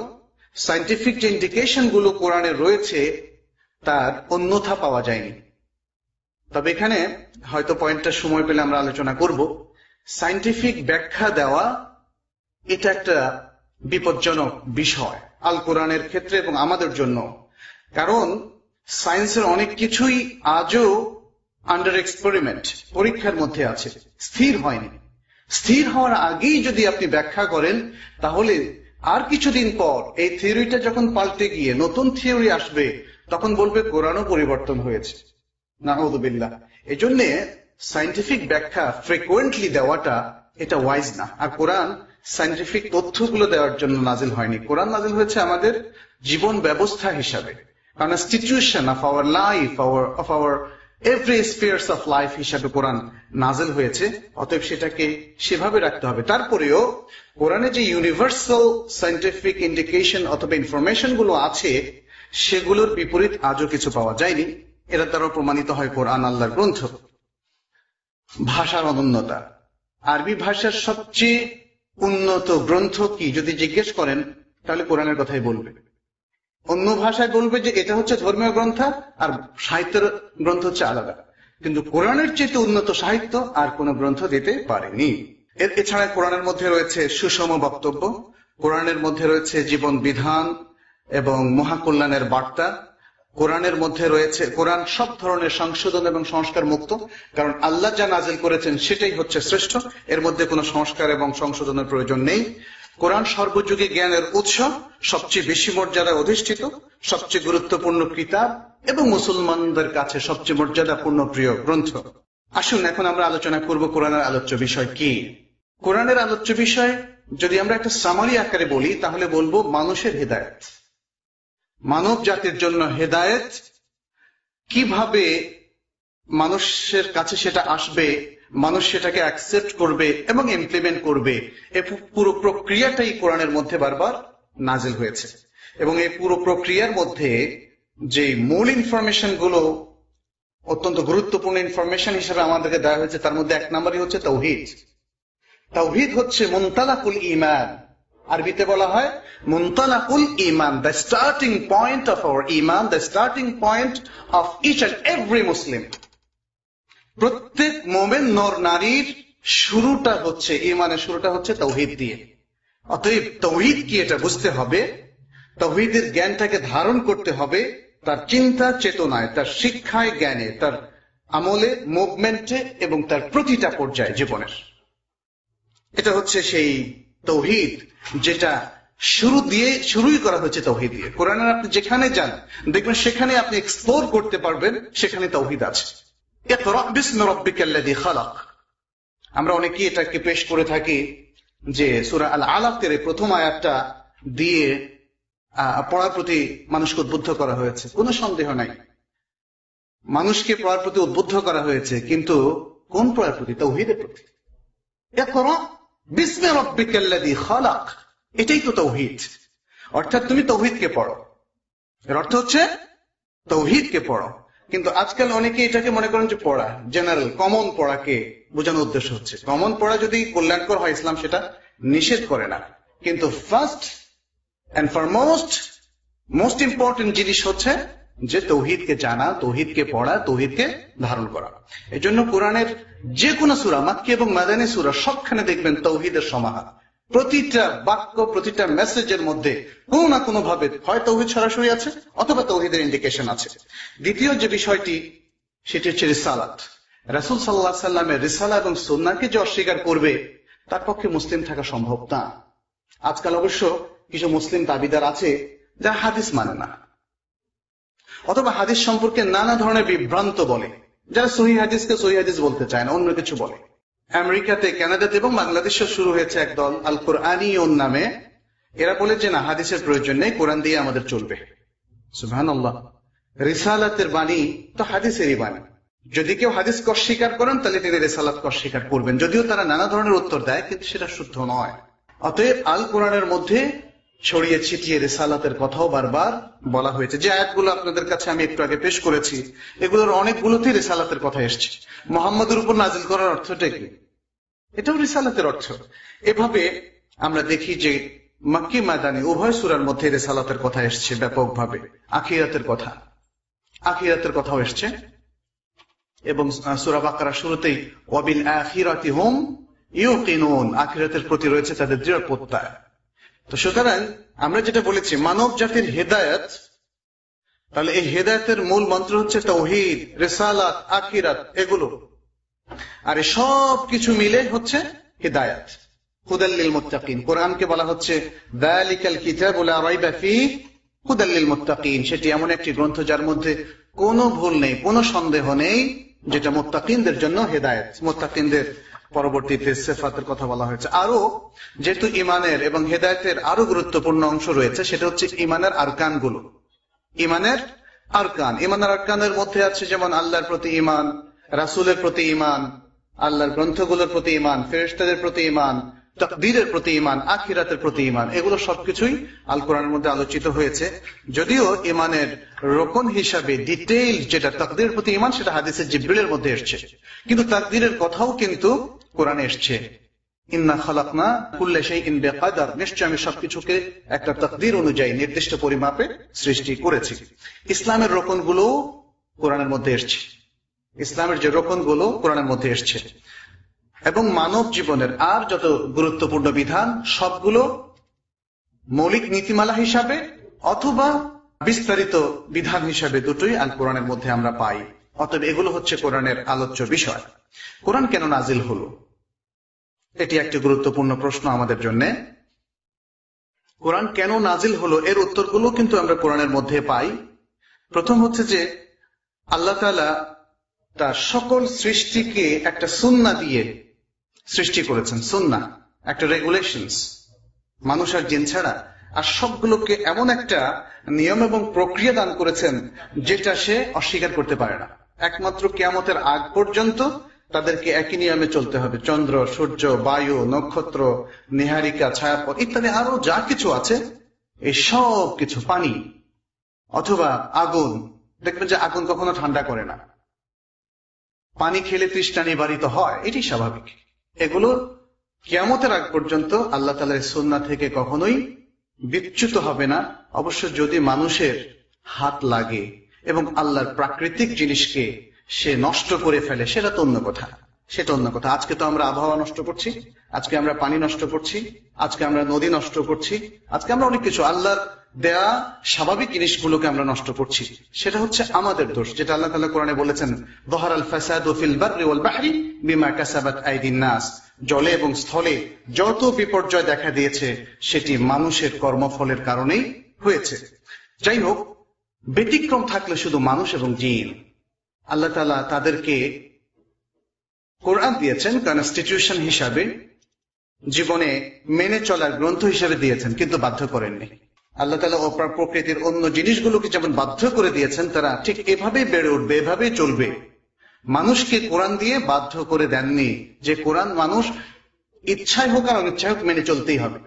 সাইন্টিফিক যে ইন্ডিকেশনগুলো কোরআনে রয়েছে, তার অন্যথা পাওয়া যায়নি। তবে এখানে হয়তো পয়েন্টটা সময় পেলে আমরা আলোচনা করব। সাইন্টিফিক ব্যাখ্যা দেওয়া, এটা একটা বিপজ্জনক বিষয় আল কোরআনের ক্ষেত্রে এবং আমাদের জন্য। কারণ সায়েন্সের অনেক কিছুই আজও আন্ডার এক্সপেরিমেন্ট পরীক্ষার মধ্যে আছে। স্থির হয়নি। স্থির হওয়ার আগেই যদি আপনি ব্যাখ্যা করেন, তাহলে আর কিছুদিন পর এই থিওরিটা যখন পাল্টে গিয়ে নতুন থিওরি আসবে, তখন বলবে কোরআনও পরিবর্তন হয়েছে। নাহদুবিল্লাহ এই জন্য সাইন্টিফিক ব্যাখ্যা ফ্রিকুয়েন্টলি দেওয়াটা এটা ওয়াইজ না। আর কোরআন সাইন্টিফিক তথ্যগুলো দেওয়ার জন্য নাজিল হয়নি। কোরআন নাজিল হয়েছে আমাদের জীবন ব্যবস্থা হিসাবে। Constitution of our life our of our every spheres of life হিসাবে কোরআন নাজেল হয়েছে, অতএব সেটাকে সেভাবে রাখতে হবে। তারপরেও কোরআনে যে ইউনিভার্সাল সাইন্টিফিক ইন্ডিকেশন অথবা ইনফরমেশনগুলো আছে, সেগুলোর বিপরীত আজও কিছু পাওয়া যায়নি। এরা দ্বারা প্রমাণিত হয় কোরআন আল্লাহর গ্রন্থ। ভাষার অনন্যতা। আরবি ভাষার সবচেয়ে উন্নত গ্রন্থ কি? যদি জিজ্ঞেস করেন, তাহলে কোরআনের কথাই বলবে। অন্য ভাষায় বলবে যে এটা হচ্ছে ধর্মীয় গ্রন্থ আর সাহিত্যের গ্রন্থ হচ্ছে আলাদা। কিন্তু কোরআনের চেয়ে উন্নত সাহিত্য আর কোন গ্রন্থ দিতে পারেনি। এছাড়া কোরআনের মধ্যে রয়েছে সুষম বক্তব্য, কোরআনের মধ্যে রয়েছে জীবন বিধান এবং মহাকল্যাণের বার্তা, কোরআনের মধ্যে রয়েছে, কোরআন সব ধরনের সংশোধন এবং সংস্কার মুক্ত, কারণ আল্লাহ যা নাজিল করেছেন সেটাই হচ্ছে শ্রেষ্ঠ, এর মধ্যে কোনো সংস্কার এবং সংশোধনের প্রয়োজন নেই। কোরআন সর্বযুগে জ্ঞানের উৎস, সবচেয়ে বেশি মর্যাদা অধিষ্ঠিত, সবচেয়ে গুরুত্বপূর্ণ কিতাব এবং মুসলমানদের কাছে সবচেয়ে মর্যাদাপূর্ণ প্রিয় গ্রন্থ। আসুন এখন আমরা আলোচনা করব কোরআনের আলোচ্য বিষয় কি। কোরআনের আলোচ্য বিষয়, যদি আমরা একটা সামারি আকারে বলি, তাহলে বলব মানুষের হেদায়ত। মানব জাতির জন্য হেদায়েত, কীভাবে মানুষের কাছে সেটা আসবে মানুষ সেটাকে অ্যাকসেপ্ট করবে এবং ইমপ্লিমেন্ট করবে এই পুরো প্রক্রিয়াটাই কোরআনের মধ্যে বারবার নাজিল হয়েছে। এবং এই পুরো প্রক্রিয়ার মধ্যে যে মূল ইনফরমেশনগুলো অত্যন্ত গুরুত্বপূর্ণ ইনফরমেশন হিসেবে আমাদেরকে দেওয়া হয়েছে, তার মধ্যে এক নম্বরই হচ্ছে তৌহিদ তৌহিদ হচ্ছে মুনতালাকুল ইমান আরবিতে বলা হয় মুনতালাকুল ইমান the starting point of our Iman the starting point of each and every Muslim প্রত্যেক মোমেন নর নারীর শুরুটা হচ্ছে, ইমানের শুরুটা হচ্ছে তৌহিদ দিয়ে। অতএব তৌহিদ কি এটা বুঝতে হবে? তৌহিদের জ্ঞানটাকে ধারণ করতে হবে তার চিন্তা, চেতনায়, তার শিক্ষায়, জ্ঞানে, তার আমলে, মুভমেন্টে এবং তার প্রতিটা পর্যায়ে জীবনের। এটা হচ্ছে সেই তৌহিদ যেটা শুরু দিয়ে শুরুই করা হয়েছে তৌহিদ দিয়ে। কোরআনের আপনি যেখানে যান, দেখবেন সেখানে আপনি এক্সপ্লোর করতে পারবেন, সেখানে তৌহিদ আছে। আমরা অনেকে এটাকে পেশ করে থাকি যে সুরা আল আলাকের প্রথম আয়াতটা দিয়ে পড়ার প্রতি মানুষকে উদ্বুদ্ধ করা হয়েছে। কোনো সন্দেহ নাই। মানুষকে পড়ার প্রতি উদ্বুদ্ধ করা হয়েছে, কিন্তু কোন পড়ার প্রতি? তৌহিদের প্রতি। এটাই তো তৌহিদ অর্থাৎ তুমি তৌহিদকে পড়ো। এর অর্থ হচ্ছে তৌহিদকে পড়ো। কিন্তু আজকাল অনেকে এটাকে মনে করেন যে পড়া জেনারেল কমন পড়াকে বোঝানোর উদ্দেশ্য হচ্ছে। কমন পড়া যদি কল্যাণকর হয় ইসলাম, সেটা নিষেধ করে না। কিন্তু first and foremost most important জিনিস হচ্ছে যে তৌহিদকে জানা, তৌহিদকে পড়া, তৌহিদকে ধারণ করা। এই জন্য কোরআনের যে কোনো সুরা, মাক্কি এবং মাদানী সুরা সবখানে দেখবেন তৌহিদের সমাহার। প্রতিটা বাক্য, প্রতিটা মেসেজের মধ্যে কোনো না কোনো ভাবে হয় তৌহিদ সরাসরি আছে অথবা তৌহিদের ইন্ডিকেশন আছে। দ্বিতীয় যে বিষয়টি, সেটি হচ্ছে রিসালাত। রাসুল সাল্লাহ সাল্লামের রিসালা এবং সন্নাকে যে অস্বীকার করবে, তার পক্ষে মুসলিম থাকা সম্ভব না। আজকাল অবশ্য কিছু মুসলিম দাবিদার আছে যারা হাদিস মানে না। অথবা হাদিস সম্পর্কে নানা ধরনের বিভ্রান্ত বলে, যারা সহি হাদিসকে সহি হাদিস বলতে চায় না, অন্য কিছু বলে। আমেরিকাতে, কানাডাতে এবং বাংলাদেশে শুরু হয়েছে একদল আল কোরআনি নামে। এরা বলে যে না, হাদিসের প্রয়োজন নেই, কোরআন দিয়ে আমাদের চলবে। সুহান রিসালাতের বাণী তো হাদিসেরই বাণী। যদি কেউ হাদিস কর স্বীকার করেন, তাহলে তিনি রেসালাত কর স্বীকার করবেন। যদিও তারা নানা ধরনের উত্তর দেয়, কিন্তু সেটা শুদ্ধ নয়। অতএব আল কোরআনের মধ্যে ছড়িয়ে ছিটিয়ে রেসালাতের কথাও বারবার বলা হয়েছে। যে আয়াতগুলো আপনাদের কাছে আমি একটু আগে পেশ করেছি, এগুলোর অনেকগুলোতেই রেসালাতের কথা এসছে। মোহাম্মদের উপর নাজিল করার অর্থটা কি? এটাও রেসালাতের অর্থ। এভাবে আমরা দেখি যে মাক্কি ময়দানে উভয় সুরার মধ্যে রেসালাতের কথা এসছে ব্যাপকভাবে। আখিরাতের কথা। আখিরাতের কথাও এসছে। এবং সুরা বাকারা শুরুতেই ওয়াবিল আখিরাতি হোম ইউকিনুন। আখিরাতের প্রতি রয়েছে তাদের দৃঢ় প্রত্যয় তো সুতরাং আমরা যেটা বলেছি, মানব জাতির হেদায়ত, তাহলে এই হেদায়তের মূল মন্ত্র হচ্ছে তৌহিদ, রেসালাত, আখিরাত, এগুলো। আর সব কিছু মিলে হচ্ছে হেদায়াত। হুদাল্লিল কোরআনকে বলা হচ্ছে, দালিকাল কিতাবুল লা রাইবা হুদাল্লিল মুত্তাকিন। সেটি এমন একটি গ্রন্থ যার মধ্যে কোনো ভুল নেই, কোনো সন্দেহ নেই, যেটা মুত্তাকিনদের জন্য হেদায়েত। মুত্তাকিনদের পরবর্তীতে সেফাতের কথা বলা হয়েছে। আরও যেহেতু ইমানের এবং হেদায়তের আরও গুরুত্বপূর্ণ অংশ রয়েছে, সেটা হচ্ছে ইমানের আরকানগুলো। ইমানের আরকান ইমানের আরকানের মধ্যে আছে যেমন আল্লাহর প্রতি ইমান রাসুলের প্রতি ইমান আল্লাহর গ্রন্থগুলোর প্রতি ইমান ফেরেস্তাদের প্রতি ইমান তকদিরের প্রতি ইমান আখিরাতের প্রতি ইমান এগুলো সবকিছুই আল কোরআনের মধ্যে আলোচিত হয়েছে। যদিও ইমানের রোকন হিসাবে ডিটেইল যেটা তকদিরের প্রতি ইমান সেটা হাদিসের জিব্রিলের মধ্যে এসছে। কিন্তু তাকদিরের কথাও কিন্তু কোরআনে এসছে। ইন্না খালাকনা কুল্লে সেই ইন বেকাদার নিশ্চয় আমি সবকিছুকে একটা তকদির অনুযায়ী নির্দিষ্ট পরিমাপে সৃষ্টি করেছি। ইসলামের রোকনগুলো কোরআনের মধ্যে এসছে। ইসলামের যে রোকনগুলো কোরআনের মধ্যে এসছে। এবং মানব জীবনের আর যত গুরুত্বপূর্ণ বিধান, সবগুলো মৌলিক নীতিমালা হিসাবে অথবা বিস্তারিত বিধান হিসাবে দুটোই আল কোরআনের মধ্যে আমরা পাই। অতএব এগুলো হচ্ছে কোরআনের আলোচ্য বিষয়। কোরআন কেন নাজিল হলো? এটি একটি গুরুত্বপূর্ণ প্রশ্ন আমাদের জন্য। কোরআন কেন নাজিল হলো? এর উত্তরগুলো কিন্তু আমরা কোরআনের মধ্যে পাই। প্রথম হচ্ছে যে আল্লাহ তার সকল সৃষ্টিকে একটা সুন্না দিয়ে সৃষ্টি করেছেন সুন্না একটা রেগুলেশনস মানুষ আর জিন ছাড়া। আর সবগুলোকে এমন একটা নিয়ম এবং প্রক্রিয়া দান করেছেন, যেটা সে অস্বীকার করতে পারে না। একমাত্র কেয়ামতের আগ পর্যন্ত তাদেরকে একই নিয়মে চলতে হবে। চন্দ্র, সূর্য, বায়ু, নক্ষত্র, নিহারিকা, ছায়াপথ ইত্যাদি আরও যা কিছু আছে, এই সব কিছু পানি অথবা আগুন। দেখবেন যে আগুন কখনো ঠান্ডা করে না। পানি খেলে তৃষ্ণা নিবারিত হয় এটি স্বাভাবিক। এগুলো কেয়ামতের আগ পর্যন্ত আল্লাহ তালার সন্না থেকে কখনোই বিচ্যুত হবে না। অবশ্য যদি মানুষের হাত লাগে এবং আল্লাহর প্রাকৃতিক জিনিসকে সে নষ্ট করে ফেলে, সেটা তো অন্য কথা। সেটা অন্য কথা। আজকে তো আমরা আবহাওয়া নষ্ট করছি, আজকে আমরা পানি নষ্ট করছি আজকে আমরা নদী নষ্ট করছি। আজকে আমরা অনেক কিছু, আল্লাহর দেয়া স্বাভাবিক জিনিসগুলোকে আমরা নষ্ট করছি। সেটা হচ্ছে আমাদের দোষ, যেটা আল্লাহ কোরআনে বলেছেন নাস। জলে এবং স্থলে যত বিপর্যয় দেখা দিয়েছে, সেটি মানুষের কর্মফলের কারণেই হয়েছে। যাই হোক, ব্যতিক্রম থাকলে শুধু মানুষ এবং জিন। আল্লাহ তালা তাদেরকে কোরআন দিয়েছেন কনস্টিটিউশন হিসাবে জীবনে মেনে চলার গ্রন্থ হিসেবে দিয়েছেন, কিন্তু বাধ্য করেননি। আল্লাহ তালা অপর প্রকৃতির অন্য জিনিসগুলোকে যেমন বাধ্য করে দিয়েছেন, তারা ঠিক এভাবেই বেড়ে উঠবে, এভাবেই চলবে। মানুষকে কোরআন দিয়ে বাধ্য করে দেননি যে কোরআন মানুষ ইচ্ছায় হোক আর অনিচ্ছায় হোক মেনে চলতেই হবে।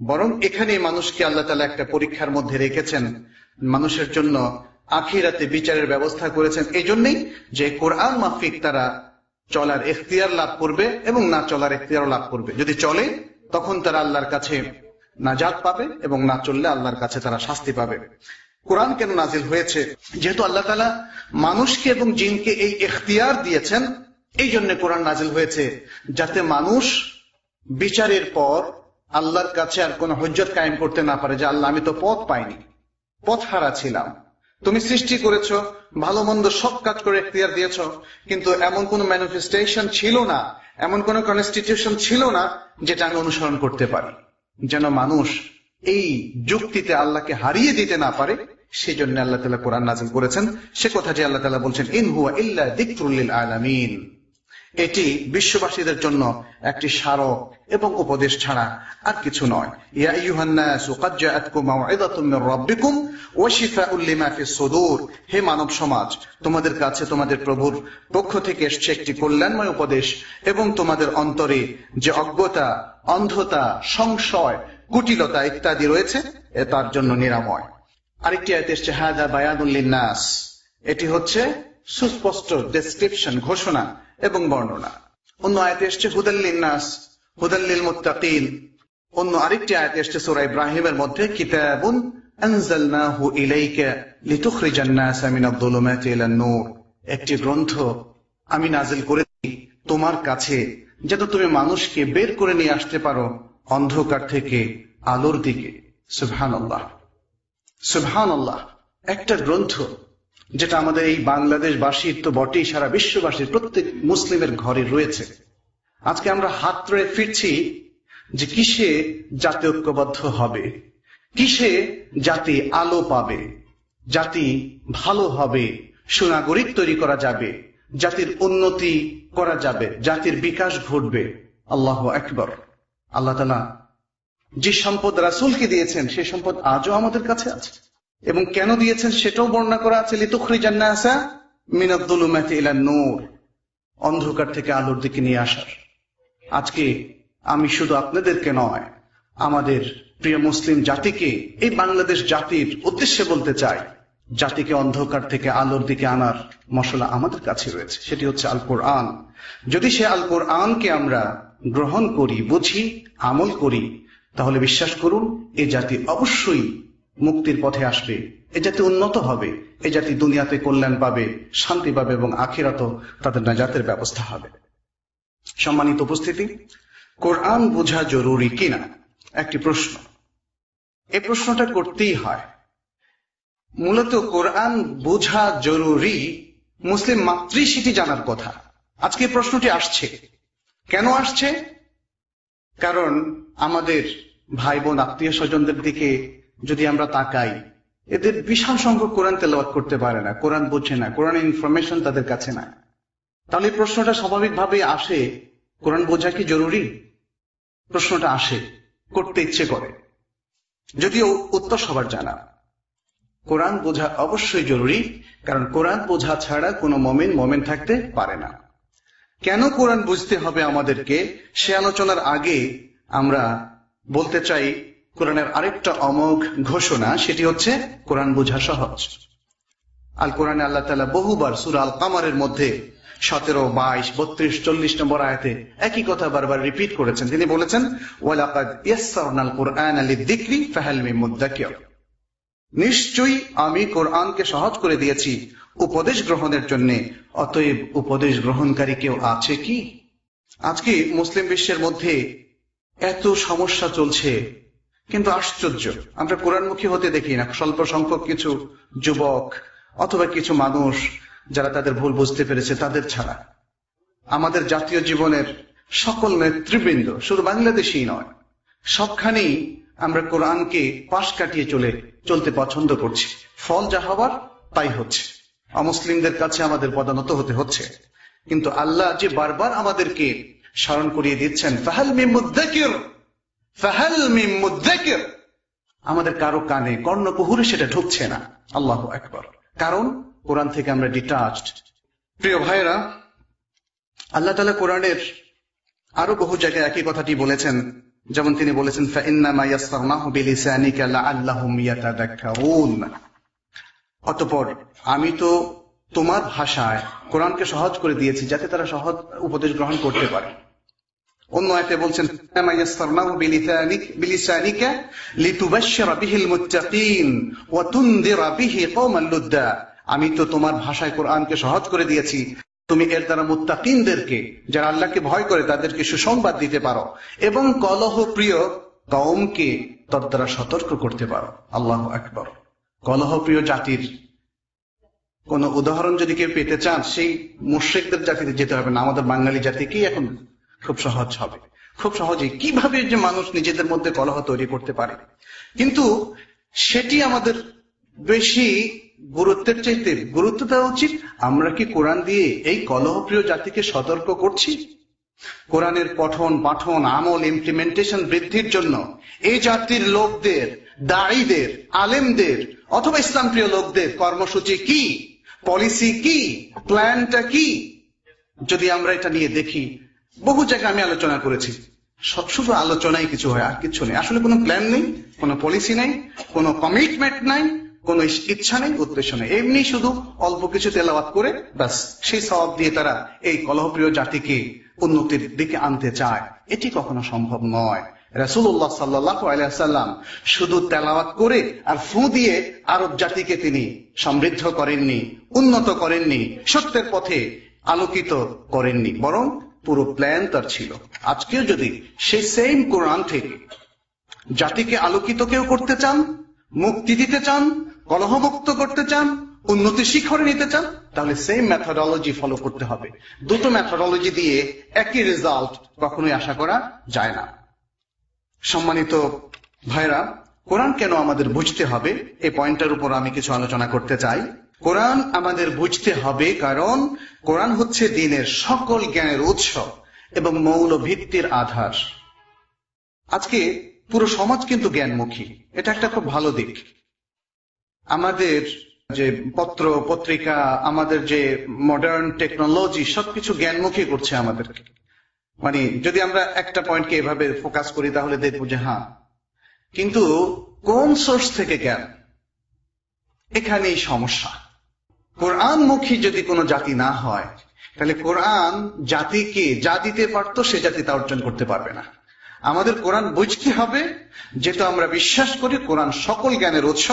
বরং এখানে মানুষকে আল্লাহ তালা একটা পরীক্ষার মধ্যে রেখেছেন। মানুষের জন্য আখিরাতে বিচারের ব্যবস্থা করেছেন। এই জন্যই যে কোরআন মাফিক তারা চলার এখতিয়ার লাভ করবে এবং না চলার এখতিয়ার লাভ করবে। যদি চলে, তখন তারা আল্লাহর কাছে নাজাত পাবে এবং না চললে আল্লাহর কাছে তারা শাস্তি পাবে। কোরআন কেন নাজিল হয়েছে? যেহেতু আল্লাহ তালা মানুষকে এবং জিনকে এই এখতিয়ার দিয়েছেন, এই জন্য কোরআন নাজিল হয়েছে। যাতে মানুষ বিচারের পর আল্লাহর কাছে আর কোন হজ্জত কায়েম করতে না পারে যে, আল্লাহ, আমি তো পথ পাইনি পথ হারা ছিলাম। তুমি সৃষ্টি করেছ, ভালো মন্দ সব কাজ করে এখতিয়ার দিয়েছ, কিন্তু এমন কোন ম্যানিফেস্টেশন ছিল না, এমন কোন কনস্টিটিউশন ছিল না যেটা আমি অনুসরণ করতে পারি। যেন মানুষ এই যুক্তিতে আল্লাহকে হারিয়ে দিতে না পারে সেই জন্য আল্লাহ তালা কোরআন নাজিল করেছেন। সে কথা যে আল্লাহ তালা বলছেন, ইন হুয়া ইল্লা দিকরুল্লিল আলামিন। এটি বিশ্ববাসীদের জন্য একটি স্মারক এবং উপদেশ ছাড়া আর কিছু নয়। মানব সমাজ, তোমাদের কাছে তোমাদের প্রভুর পক্ষ থেকে এসেছে একটি কল্যাণময় উপদেশ এবং তোমাদের অন্তরে যে অজ্ঞতা, অন্ধতা, সংশয়, কুটিলতা ইত্যাদি রয়েছে তার জন্য নিরাময়। আরেকটি আয়াত এসছে হাদা বায়ানুল এটি হচ্ছে সুস্পষ্ট ডেসক্রিপশন ঘোষণা এবং বর্ণনা। অন্য আয়াতে এসছে হুদাল্লিন নাস অন্য আরেকটি আয়াতে এসছে ইব্রাহিমের মধ্যে, কিতাবুন আনজালনাহু ইলাইকা লিতুখরিজান যুলুমাতি ইলান নূর। একটি গ্রন্থ আমি নাজিল করেছি তোমার কাছে, যাতে তুমি মানুষকে বের করে নিয়ে আসতে পারো অন্ধকার থেকে আলোর দিকে। সুবহানাল্লাহ। সুবহানাল্লাহ, একটা গ্রন্থ যেটা আমাদের এই বাংলাদেশবাসীর তো বটেই, সারা বিশ্ববাসীর, প্রত্যেক মুসলিমের ঘরে রয়েছে। আজকে আমরা হাত ধরে ফিরছি যে কিসে জাতি ঐক্যবদ্ধ হবে? কিসে জাতি আলো পাবে? জাতি ভালো হবে, সুনাগরিক তৈরি করা যাবে, জাতির উন্নতি করা যাবে, জাতির বিকাশ ঘটবে। আল্লাহ একবার আল্লাহ তালা যে সম্পদ রাসুলকে দিয়েছেন সেই সম্পদ আজও আমাদের কাছে আছে। এবং কেন দিয়েছেন সেটাও বর্ণনা করা আছে লিতুখরি জান্নাসা মিনাদ্দুলুমাতি ইলা নূর অন্ধকার থেকে আলোর দিকে নিয়ে আসার। আজকে আমি শুধু আপনাদেরকে নয়, আমাদের প্রিয় মুসলিম জাতিকে এই বাংলাদেশ জাতির উদ্দেশ্যে বলতে চাই, জাতিকে অন্ধকার থেকে আলোর দিকে আনার মশলা আমাদের কাছে রয়েছে, সেটি হচ্ছে আল কোরআন যদি সে আল কোরআনকে আমরা গ্রহণ করি, বুঝি, আমল করি, তাহলে বিশ্বাস করুন, এ জাতি অবশ্যই মুক্তির পথে আসবে। এ জাতি উন্নত হবে, এ জাতি দুনিয়াতে কল্যাণ পাবে, শান্তি পাবে এবং আখিরাত তাদের নাজাতের ব্যবস্থা হবে। সম্মানিত উপস্থিতি, কোরআন বোঝা জরুরি কিনা? একটি প্রশ্ন। এই প্রশ্নটা করতেই হয়। মূলত কোরআন বোঝা জরুরি মুসলিম মাত্রই সেটি জানার কথা। আজকে প্রশ্নটি আসছে। কেন আসছে? কারণ আমাদের ভাই বোন আত্মীয় স্বজনদের দিকে যদি আমরা তাকাই, এদের বিশাল সংখ্যক কোরআন তেলাওয়াত করতে পারে না। কোরআন বোঝে না। কোরআন ইনফরমেশন তাদের কাছে না তাহলে প্রশ্নটা স্বাভাবিকভাবে আসে, কোরআন বোঝা কি জরুরি? প্রশ্নটা আসে, করতে ইচ্ছে করে। যদিও উত্তর সবার জানা। কোরআন বোঝা অবশ্যই জরুরি, কারণ কোরআন বোঝা ছাড়া কোনো মমিন মমিন থাকতে পারে না। কেন কোরআন বুঝতে হবে আমাদেরকে? সে আলোচনার আগে আমরা বলতে চাই, কোরআনের আরেকটা অমোঘ ঘোষণা, সেটি হচ্ছে কোরআন বোঝা সহজ। আল কোরআনে আল্লাহ তালা বহুবার সুরা আল কামারের মধ্যে সতেরো, বাইশ, বত্রিশ, চল্লিশ নম্বর আয়াতে একই কথা বারবার রিপিট করেছেন। তিনি বলেছেন নিশ্চয়ই আমি কোরআনকে সহজ করে দিয়েছি উপদেশ গ্রহণের জন্য। অতএব উপদেশ গ্রহণকারী কেউ আছে কি? আজকে মুসলিম বিশ্বের মধ্যে এত সমস্যা চলছে, কিন্তু আশ্চর্য। আমরা কোরআনমুখী হতে দেখি না। স্বল্প সংখ্যক কিছু যুবক অথবা কিছু মানুষ যারা তাদের ভুল বুঝতে পেরেছে তাদের ছাড়া। আমাদের জাতীয় জীবনের সকল নেতৃবৃন্দ শুধু বাংলাদেশি নয়, সবখানেই আমরা কোরআনকে পাশ কাটিয়ে চলে, চলতে পছন্দ করছি। ফল যা হবার, তাই হচ্ছে। অমুসলিমদের কাছে আমাদের পদানত হতে হচ্ছে। কিন্তু আল্লাহ যে বারবার আমাদেরকে স্মরণ করিয়ে দিচ্ছেন, ফাহাল মিমুদ্দাকির ফাহাল মিমুদ্দাকির আমাদের কারও কানে কর্ণকুহুরে সেটা ঢুকছে না। আল্লাহ একবার কারণ কোরআন থেকে আমরা ডিটাচড প্রিয় ভাইরা আল্লাহ তালা কোরআনের আরও বহু জায়গায় একই কথাটি বলেছেন। যেমন তিনি বলেছেন অতপর, আমি তো তোমার ভাষায় কোরআনকে সহজ করে দিয়েছি যাতে তারা সহজ উপদেশ গ্রহণ করতে পারে। অন্য এতে বলছেন আমি তো তোমার ভাষায় কোরআনকে সহজ করে দিয়েছি। তুমি এর দ্বারা মুত্তাকিনদেরকে, যারা আল্লাহকে ভয় করে, তাদেরকে সুসংবাদ দিতে পারো এবং কলহ প্রিয় কৌমকে তদ দ্বারা সতর্ক করতে পারো। আল্লাহ একবার কলহ প্রিয় জাতির কোন উদাহরণ যদি কেউ পেতে চান, সেই মুশ্রিকদের জাতিতে যেতে হবে না। আমাদের বাঙালি জাতিকেই এখন খুব সহজ হবে। খুব সহজে কীভাবে যে মানুষ নিজেদের মধ্যে কলহ তৈরি করতে পারে। কিন্তু সেটি আমাদের বেশি গুরুত্বের চাইতে গুরুত্ব দেওয়া উচিত। আমরা কি কোরআন দিয়ে এই কলহপ্রিয় জাতিকে সতর্ক করছি? কোরআনের পঠন, পাঠন, আমল ইমপ্লিমেন্টেশন বৃদ্ধির জন্য এই জাতির লোকদের দায়ীদের আলেমদের অথবা ইসলাম প্রিয় লোকদের কর্মসূচি কি? পলিসি কি? প্ল্যানটা কি? যদি আমরা এটা নিয়ে দেখি, বহু জায়গায় আমি আলোচনা করেছি। সব শুধু আলোচনায় কিছু হয়, আর কিছু নেই। আসলে কোনো প্ল্যান নেই, কোনো পলিসি নেই, কোনো কমিটমেন্ট নাই কোনো ইচ্ছা নেই, উদ্দেশ্য নেই। এমনি শুধু অল্প কিছু তেলাওয়াত করে ব্যাস, সেই সব দিয়ে তারা এই কলহপ্রিয় জাতিকে উন্নতির দিকে আনতে চায়। এটি কখনো সম্ভব নয়। রাসুল্লাহ সাল্লাহ আলাইসাল্লাম শুধু তেলাওয়াত করে আর ফু দিয়ে আরব জাতিকে তিনি সমৃদ্ধ করেননি, উন্নত করেননি, সত্যের পথে আলোকিত করেননি, বরং পুরো প্ল্যান তার ছিল। আজকেও যদি সেই সেম কোরআন থেকে জাতিকে আলোকিত কেউ করতে চান মুক্তি দিতে চান, কলহমুক্ত করতে চান উন্নতি শিখরে নিতে চান, তাহলে সেম ম্যাথোডলজি ফলো করতে হবে। দুটো ম্যাথোডলজি দিয়ে একই রেজাল্ট কখনোই আশা করা যায় না। সম্মানিত ভাইরা কোরআন কেন আমাদের বুঝতে হবে? এই পয়েন্টের উপর আমি কিছু আলোচনা করতে চাই। কোরআন আমাদের বুঝতে হবে কারণ কোরআন হচ্ছে দিনের সকল জ্ঞানের উৎস এবং মৌল ভিত্তির আধার। আজকে পুরো সমাজ কিন্তু জ্ঞানমুখী। এটা একটা খুব ভালো দিক। আমাদের যে পত্র, পত্রিকা, আমাদের যে মডার্ন টেকনোলজি সবকিছু জ্ঞানমুখী করছে আমাদেরকে। মানে যদি আমরা একটা পয়েন্টকে এভাবে ফোকাস করি, তাহলে দেখব যে হ্যাঁ কিন্তু কোন সোর্স থেকে জ্ঞান? এখানেই সমস্যা। কোরআনমুখী যদি কোনো জাতি না হয়, তাহলে কোরআন জাতিকে যা দিতে পারতো, সে জাতি তা অর্জন করতে পারবে না। আমাদের কোরআন বুঝতে হবে যেটা আমরা বিশ্বাস করি কোরআন সকল জ্ঞানের উৎস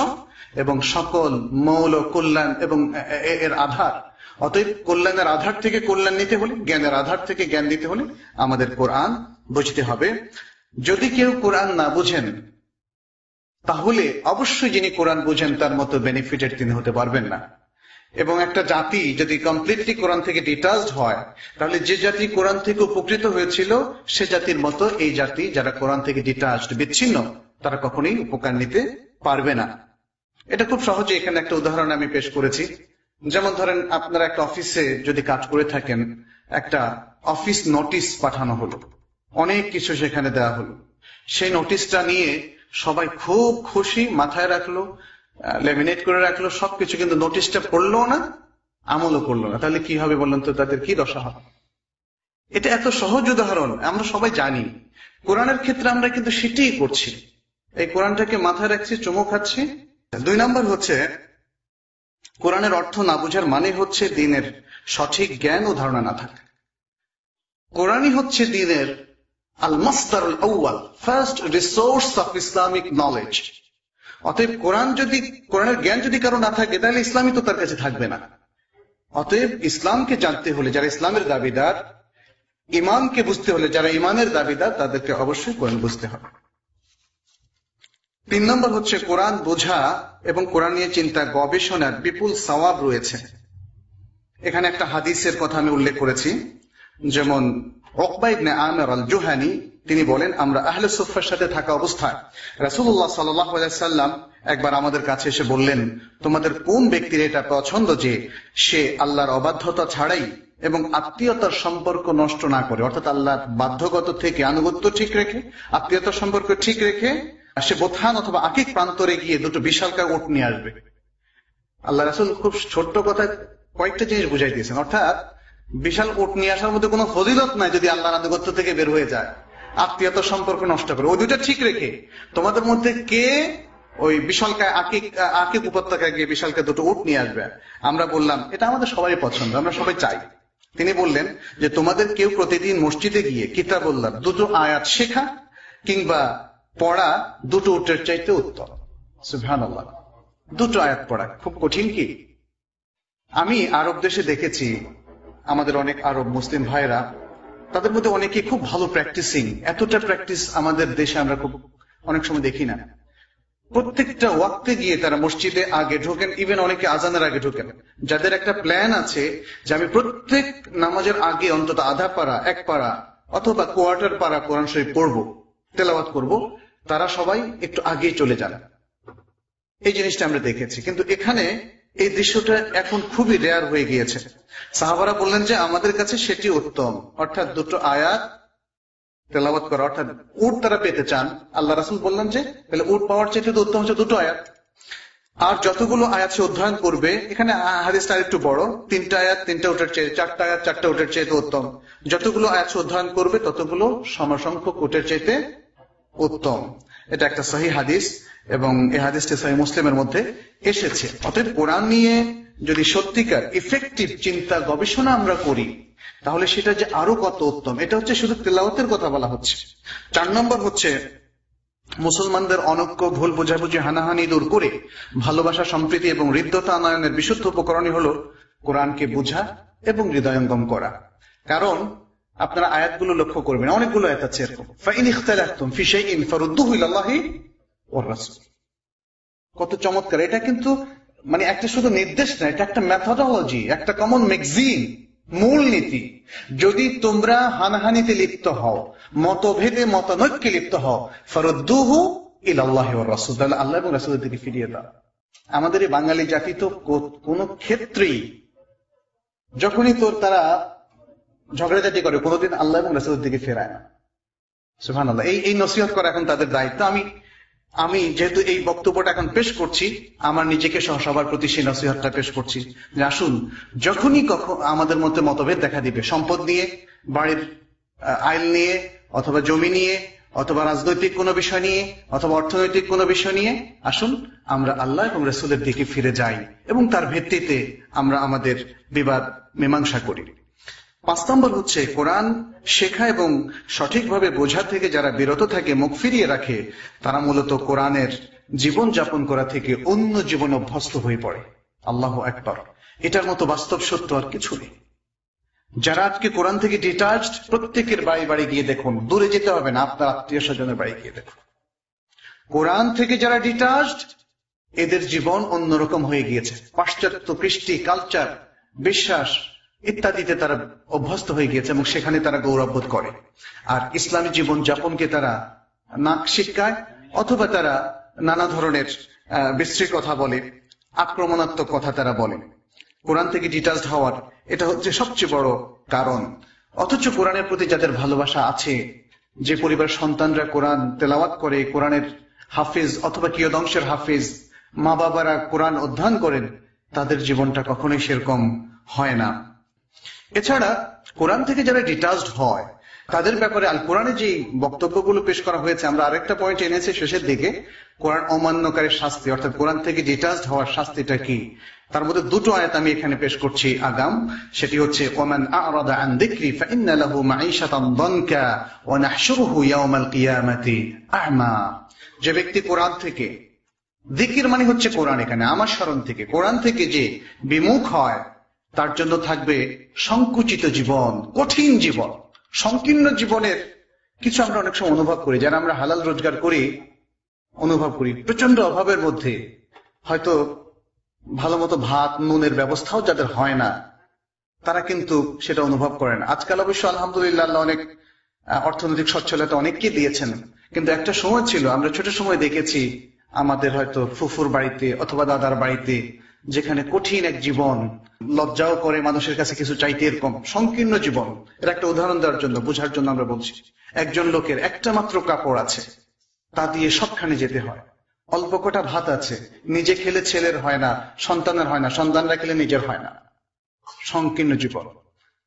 এবং সকল মৌল, কল্যাণ এবং এর আধার। অতএব কল্যাণের আধার থেকে কল্যাণ নিতে হলে, জ্ঞানের আধার থেকে জ্ঞান দিতে হলে আমাদের কোরআন বুঝতে হবে। যদি কেউ কোরআন না বুঝেন, তাহলে অবশ্যই যিনি কোরআন বুঝেন তার মতো বেনিফিটেড তিনি হতে পারবেন না। এবং একটা জাতি যদি কমপ্লিটলি কোরআন থেকে ডিটাচড হয়, তাহলে যে জাতি কোরআন থেকে উপকৃত হয়েছিল, সে জাতির মতো এই জাতি যারা কোরআন থেকে ডিটাচড বিচ্ছিন্ন, তারা কখনোই উপকার নিতে পারবে না। এটা খুব সহজে এখানে একটা উদাহরণ আমি পেশ করেছি। যেমন ধরেন আপনারা একটা অফিসে যদি কাজ করে থাকেন, একটা অফিস নোটিশ পাঠানো হলো। অনেক কিছু সেখানে দেওয়া হলো। সেই নোটিশটা নিয়ে সবাই খুব খুশি মাথায় রাখল লেমিনেট করে রাখল, সবকিছু কিন্তু নোটিশটা পড়ল না, আমলও করল না। তাহলে কি হবে বললেন তো, তাদের কি দশা হবে? এটা এত সহজ উদাহরণ, আমরা সবাই জানি। কোরআনের ক্ষেত্রে আমরা কিন্তু সেটাই করছি। এই কোরআনটাকে মাথায় রাখছি, চুমো খাচ্ছি। দুই নম্বর হচ্ছে, কোরআনের অর্থ না বুঝার মানে হচ্ছে দিনের সঠিক জ্ঞান ও ধারণা না থাকে। কোরআনই হচ্ছে দিনের আল মাস্তার first resource of Islamic knowledge অতএব কোরআন যদি, কোরআনের জ্ঞান যদি কারও না থাকে, তাহলে ইসলামই তো তার কাছে থাকবে না। অতএব ইসলামকে জানতে হলে, যারা ইসলামের দাবিদার ইমানকে বুঝতে হলে, যারা ইমানের দাবিদার, তাদেরকে অবশ্যই কোরআন বুঝতে হবে। তিন নম্বর হচ্ছে কোরআন বোঝা এবং কোরআন নিয়ে চিন্তা গবেষণার বিপুল সওয়াব রয়েছে। এখানে একটা হাদিসের কথা আমি উল্লেখ করেছি, যেমন ওকবা ইবনে আমের আল জুহানি তিনি বলেন, আমরা আহলে সুফার সাথে থাকা অবস্থায় রাসুল্লাহ সাল্লাম একবার আমাদের কাছে এসে বললেন, তোমাদের কোন ব্যক্তির এটা পছন্দ যে সে আল্লাহর অবাধ্যতা ছাড়াই এবং আত্মীয়তার সম্পর্ক নষ্ট না করে? অর্থাৎ আল্লাহর বাধ্যগত থেকে আনুগত্য ঠিক রেখে, আত্মীয়তার সম্পর্ক ঠিক রেখে সে বোথান অথবা আকিক প্রান্তরে গিয়ে দুটো বিশালকার ওট নিয়ে আসবে? আল্লাহ রাসুল খুব ছোট্ট কথায় কয়েকটা জিনিস বুঝাই দিয়েছেন। অর্থাৎ বিশাল ওট নিয়ে আসার মধ্যে কোনো ফজিলত নাই যদি আল্লাহ আনুগত্য থেকে বের হয়ে যায়। আত্মীয়তার সম্পর্ক নষ্ট করে। ওই দুটা ঠিক রেখে তোমাদের মধ্যে কে ওই বিশালকায় আকিক আকিক উপত্যকায় গিয়ে বিশালকে দুটো উট নিয়ে আসবে? আমরা বললাম, এটা আমাদের সবাই পছন্দ, আমরা সবাই চাই। তিনি বললেন যে, তোমাদের কেউ প্রতিদিন মসজিদে গিয়ে কিতাবুল্লাহ দুটো আয়াত শেখা কিংবা পড়া দুটো উটের চাইতে উত্তম। সুহান দুটো আয়াত পড়া খুব কঠিন কি? আমি আরব দেশে দেখেছি, আমাদের অনেক আরব মুসলিম ভাইরা তাদের মধ্যে অনেকে খুব ভালো প্র্যাকটিসিং এতটা প্র্যাকটিস আমাদের দেশে আমরা খুব অনেক সময় দেখি না। প্রত্যেকটা ওয়াক্তে গিয়ে তারা মসজিদে আগে ঢোকেন ইভেন অনেকে আজানের আগে ঢোকেন। যাদের একটা প্ল্যান আছে যে আমি প্রত্যেক নামাজের আগে অন্তত আধা পাড়া এক পাড়া অথবা কোয়ার্টার পাড়া কোরআন শরীফ পড়ব, তেলাওয়াত করব, তারা সবাই একটু আগে চলে যান। এই জিনিসটা আমরা দেখেছি। কিন্তু এখানে এই দৃশ্যটা এখন খুবই রেয়ার হয়ে গিয়েছে। সাহাবারা বললেন যে আমাদের কাছে সেটি উত্তম। অর্থাৎ দুটো আয়াত তেলাবাত করা, অর্থাৎ উট তারা পেতে চান। আল্লাহ রাসুল বললেন যে, তাহলে উট পাওয়ার চেয়ে তো উত্তম হচ্ছে দুটো আয়াত। আর যতগুলো আয়াত সে অধ্যয়ন করবে, এখানে হাদিসটা একটু বড়। তিনটা আয়াত, তিনটা উঠের চেয়ে, চারটা আয়াত, চারটা উঠের চেয়ে উত্তম। যতগুলো আয়াত সে অধ্যয়ন করবে, ততগুলো সমসংখ্যক উটের চাইতে উত্তম। এটা একটা সহি হাদিস। এবং এই হাদিসটি মুসলিমের মধ্যে এসেছে। অতএব কোরআন নিয়ে যদি সত্যিকার ইফেক্টিভ চিন্তা গবেষণা আমরা করি, তাহলে সেটা যে আরও কত উত্তম, এটা হচ্ছে শুধু তেলাওয়াতের কথা বলা হচ্ছে। চার নম্বর হচ্ছে, মুসলমানদের অনৈক্য, ভুল বোঝাবুঝি, হানাহানি দূর করে ভালোবাসা, সম্প্রীতি এবং হৃদ্যতা আনয়নের বিশুদ্ধ উপকরণই হলো কোরআনকে বোঝা এবং হৃদয়ঙ্গম করা। কারণ আপনারা আয়াতগুলো লক্ষ্য করবেন, অনেকগুলো আয়াত আছে এরকম। কত চমৎকার। এটা কিন্তু মানে একটা শুধু নির্দেশ না, এটা একটা মেথোডোলজি একটা কমন ম্যাগজিন মূল নীতি যদি তোমরা হানাহানিতে লিপ্ত হও, মতভেদে মতানৈক্যে লিপ্ত হও, ফরদ্দুহু ইলাল্লাহি ওয়ার রাসূল। আল্লাহ এবং রাসূলের দিকে ফিরিয়ে দাও। আমাদের এই বাঙালি জাতি তো কোন ক্ষেত্রেই, যখনই তোর তারা ঝগড়াঝাটি করে, কোনোদিন আল্লাহ এবং রাসূলের দিকে ফেরায় না। সুবহানাল্লাহ। এই এই নসিহত করা এখন তাদের দায়িত্ব। আমি আমি যেহেতু এই বক্তব্যটা এখন পেশ করছি, আমার নিজেকে সহ সবার প্রতি সেই নসিহতটা পেশ করছি যে আসুন, যখনই কখন আমাদের মধ্যে মতভেদ দেখা দিবে, সম্পদ নিয়ে, বাড়ির আইন নিয়ে, অথবা জমি নিয়ে, অথবা রাজনৈতিক কোনো বিষয় নিয়ে, অথবা অর্থনৈতিক কোনো বিষয় নিয়ে, আসুন, আমরা আল্লাহ এবং রসুলের দিকে ফিরে যাই এবং তার ভিত্তিতে আমরা আমাদের বিবাদ মীমাংসা করি। পাঁচ নম্বর হচ্ছে কোরআন শেখা এবং সঠিকভাবে বোঝা থেকে যারা বিরত থাকে, মুখ ফিরিয়ে রাখে, তারা মূলত কোরআনের জীবন যাপন করা থেকে অন্য জীবন অভ্যস্ত হয়ে পড়ে। আল্লাহ একবার এটার মতো বাস্তব সত্য আর কিছু নেই। যারা আজকে কোরআন থেকে ডিটাচড প্রত্যেকের বাড়ি বাড়ি গিয়ে দেখুন, দূরে যেতে হবে না, আপনার আত্মীয় স্বজনের বাড়ি গিয়ে দেখুন। কোরআন থেকে যারা ডিটাচড এদের জীবন অন্যরকম হয়ে গিয়েছে। পাশ্চাত্য কৃষ্টি কালচার বিশ্বাস ইত্যাদিতে তারা অভ্যস্ত হয়ে গিয়েছে এবং সেখানে তারা গৌরববোধ করে। আর ইসলামী জীবন যাপনকে তারা নাক শিক্ষায় অথবা তারা নানা ধরনের বিশ্রী কথা বলে, আক্রমণাত্মক কথা তারা বলে। কোরআন থেকে ডিটাচড হওয়ার এটা হচ্ছে সবচেয়ে বড় কারণ। অথচ কোরআনের প্রতি যাদের ভালোবাসা আছে, যে পরিবার সন্তানরা কোরআন তেলাওয়াত করে, কোরআনের হাফিজ অথবা কিয়দংশের হাফিজ মা বাবারা কোরআন অধ্যয়ন করেন, তাদের জীবনটা কখনোই সেরকম হয় না। এছাড়া কোরআন থেকে যারা ডিটাচড হয়, তাদের ব্যাপারে আল কোরআনে যে বক্তব্যগুলো পেশ করা হয়েছে, আমরা আরেকটা পয়েন্ট এনেছি শেষের দিকে, কোরআন অমান্যকারীর শাস্তি, অর্থাৎ কোরআন থেকে ডিটাচড হওয়ার শাস্তিটা কি? তার মধ্যে দুটো আয়াত আমি এখানে পেশ করছি আগাম, সেটি হচ্ছে, ওমান আরাদা আন যিকরি ফাইন্না লাহু মাঈশাতান দানকা ওয়া নাহশুরুহু ইয়াওমাল কিয়ামাতি আ'মা। যে ব্যক্তি কোরআন থেকে, দিকির মানে হচ্ছে কোরআন এখানে, আমার স্মরণ থেকে, কোরআন থেকে যে বিমুখ হয় তার জন্য থাকবে সংকুচিত জীবন, কঠিন জীবন, সংকীর্ণ জীবনের কিছু আমরা অনেক সময় অনুভব করি, যারা আমরা হালাল রোজগার করি, অনুভব করি। প্রচণ্ড অভাবের মধ্যে হয়তো ভালো মতো ভাত, নুনের ব্যবস্থাও যাদের হয় না, তারা কিন্তু সেটা অনুভব করেন আজকাল অবশ্য আলহামদুলিল্লাহ অনেক অর্থনৈতিক সচ্ছলতা অনেককে দিয়েছেন। কিন্তু একটা সময় ছিল, আমরা ছোট সময় দেখেছি আমাদের হয়তো ফুফুর বাড়িতে অথবা দাদার বাড়িতে যেখানে কঠিন এক জীবন, লজ্জাও করে মানুষের কাছে কিছু চাইতে এরকম সংকীর্ণ জীবন। এর একটা উদাহরণ দেওয়ার জন্য, বোঝার জন্য আমরা বলছি, একজন লোকের একটা মাত্র কাপড় আছে, তা দিয়ে সবখানে যেতে হয়। অল্প কটা ভাত আছে, নিজে খেলে ছেলের হয় না, সন্তানের হয় না, সন্তানরা খেলে নিজের হয় না। সংকীর্ণ জীবন।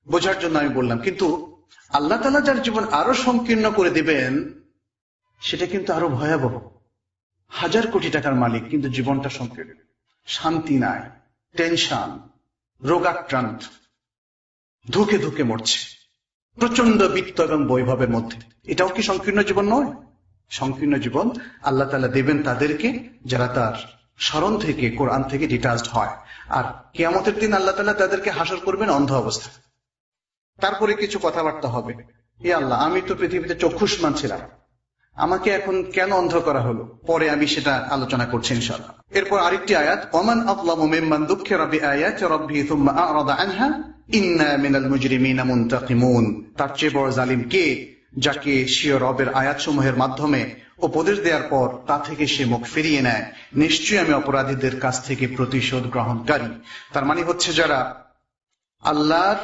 বোঝার জন্য আমি বললাম, কিন্তু আল্লাহ তালা যার জীবন আরও সংকীর্ণ করে দিবেন, সেটা কিন্তু আরও ভয়াবহ। হাজার কোটি টাকার মালিক, কিন্তু জীবনটা সংকীর্ণ। শান্তি নাই, টেনশন, রোগাক্রান্ত, ধুকে ধুকে মরছে। প্রচণ্ড বিত্ত এবং বৈভবের মধ্যে। এটাও কি সংকীর্ণ জীবন নয়? সংকীর্ণ জীবন আল্লাহ তালা দেবেন তাদেরকে যারা তার স্মরণ থেকে, কোরআন থেকে ডিটাচড হয়। আর কেয়ামতের দিন আল্লাহ তালা তাদেরকে হাসর করবেন অন্ধ অবস্থায়। তারপরে কিছু কথাবার্তা হবে। এ আল্লাহ, আমি তো পৃথিবীতে চক্ষুষ্মান ছিলাম। আমাকে এখন কেন অন্ধ করা হলো? পরে আমি সেটা আলোচনা করছি এরপর আরেকটি আয়াত, ওমান আযলামু মিম্মান দুঃখিরা বিআয়াতি রাব্বিহি থুম্মা আ'রাদা আনহা, ইন্না মিনাল মুনতাকিমুন। তার চেয়ে বড় জালিম কে যাকে সিও রবের আয়াতসমূহের মাধ্যমে উপদেশ দেওয়ার পর তা থেকে সে মুখ ফিরিয়ে নেয়? নিশ্চয়ই আমি অপরাধীদের কাছ থেকে প্রতিশোধ গ্রহণকারী। তার মানে হচ্ছে যারা আল্লাহর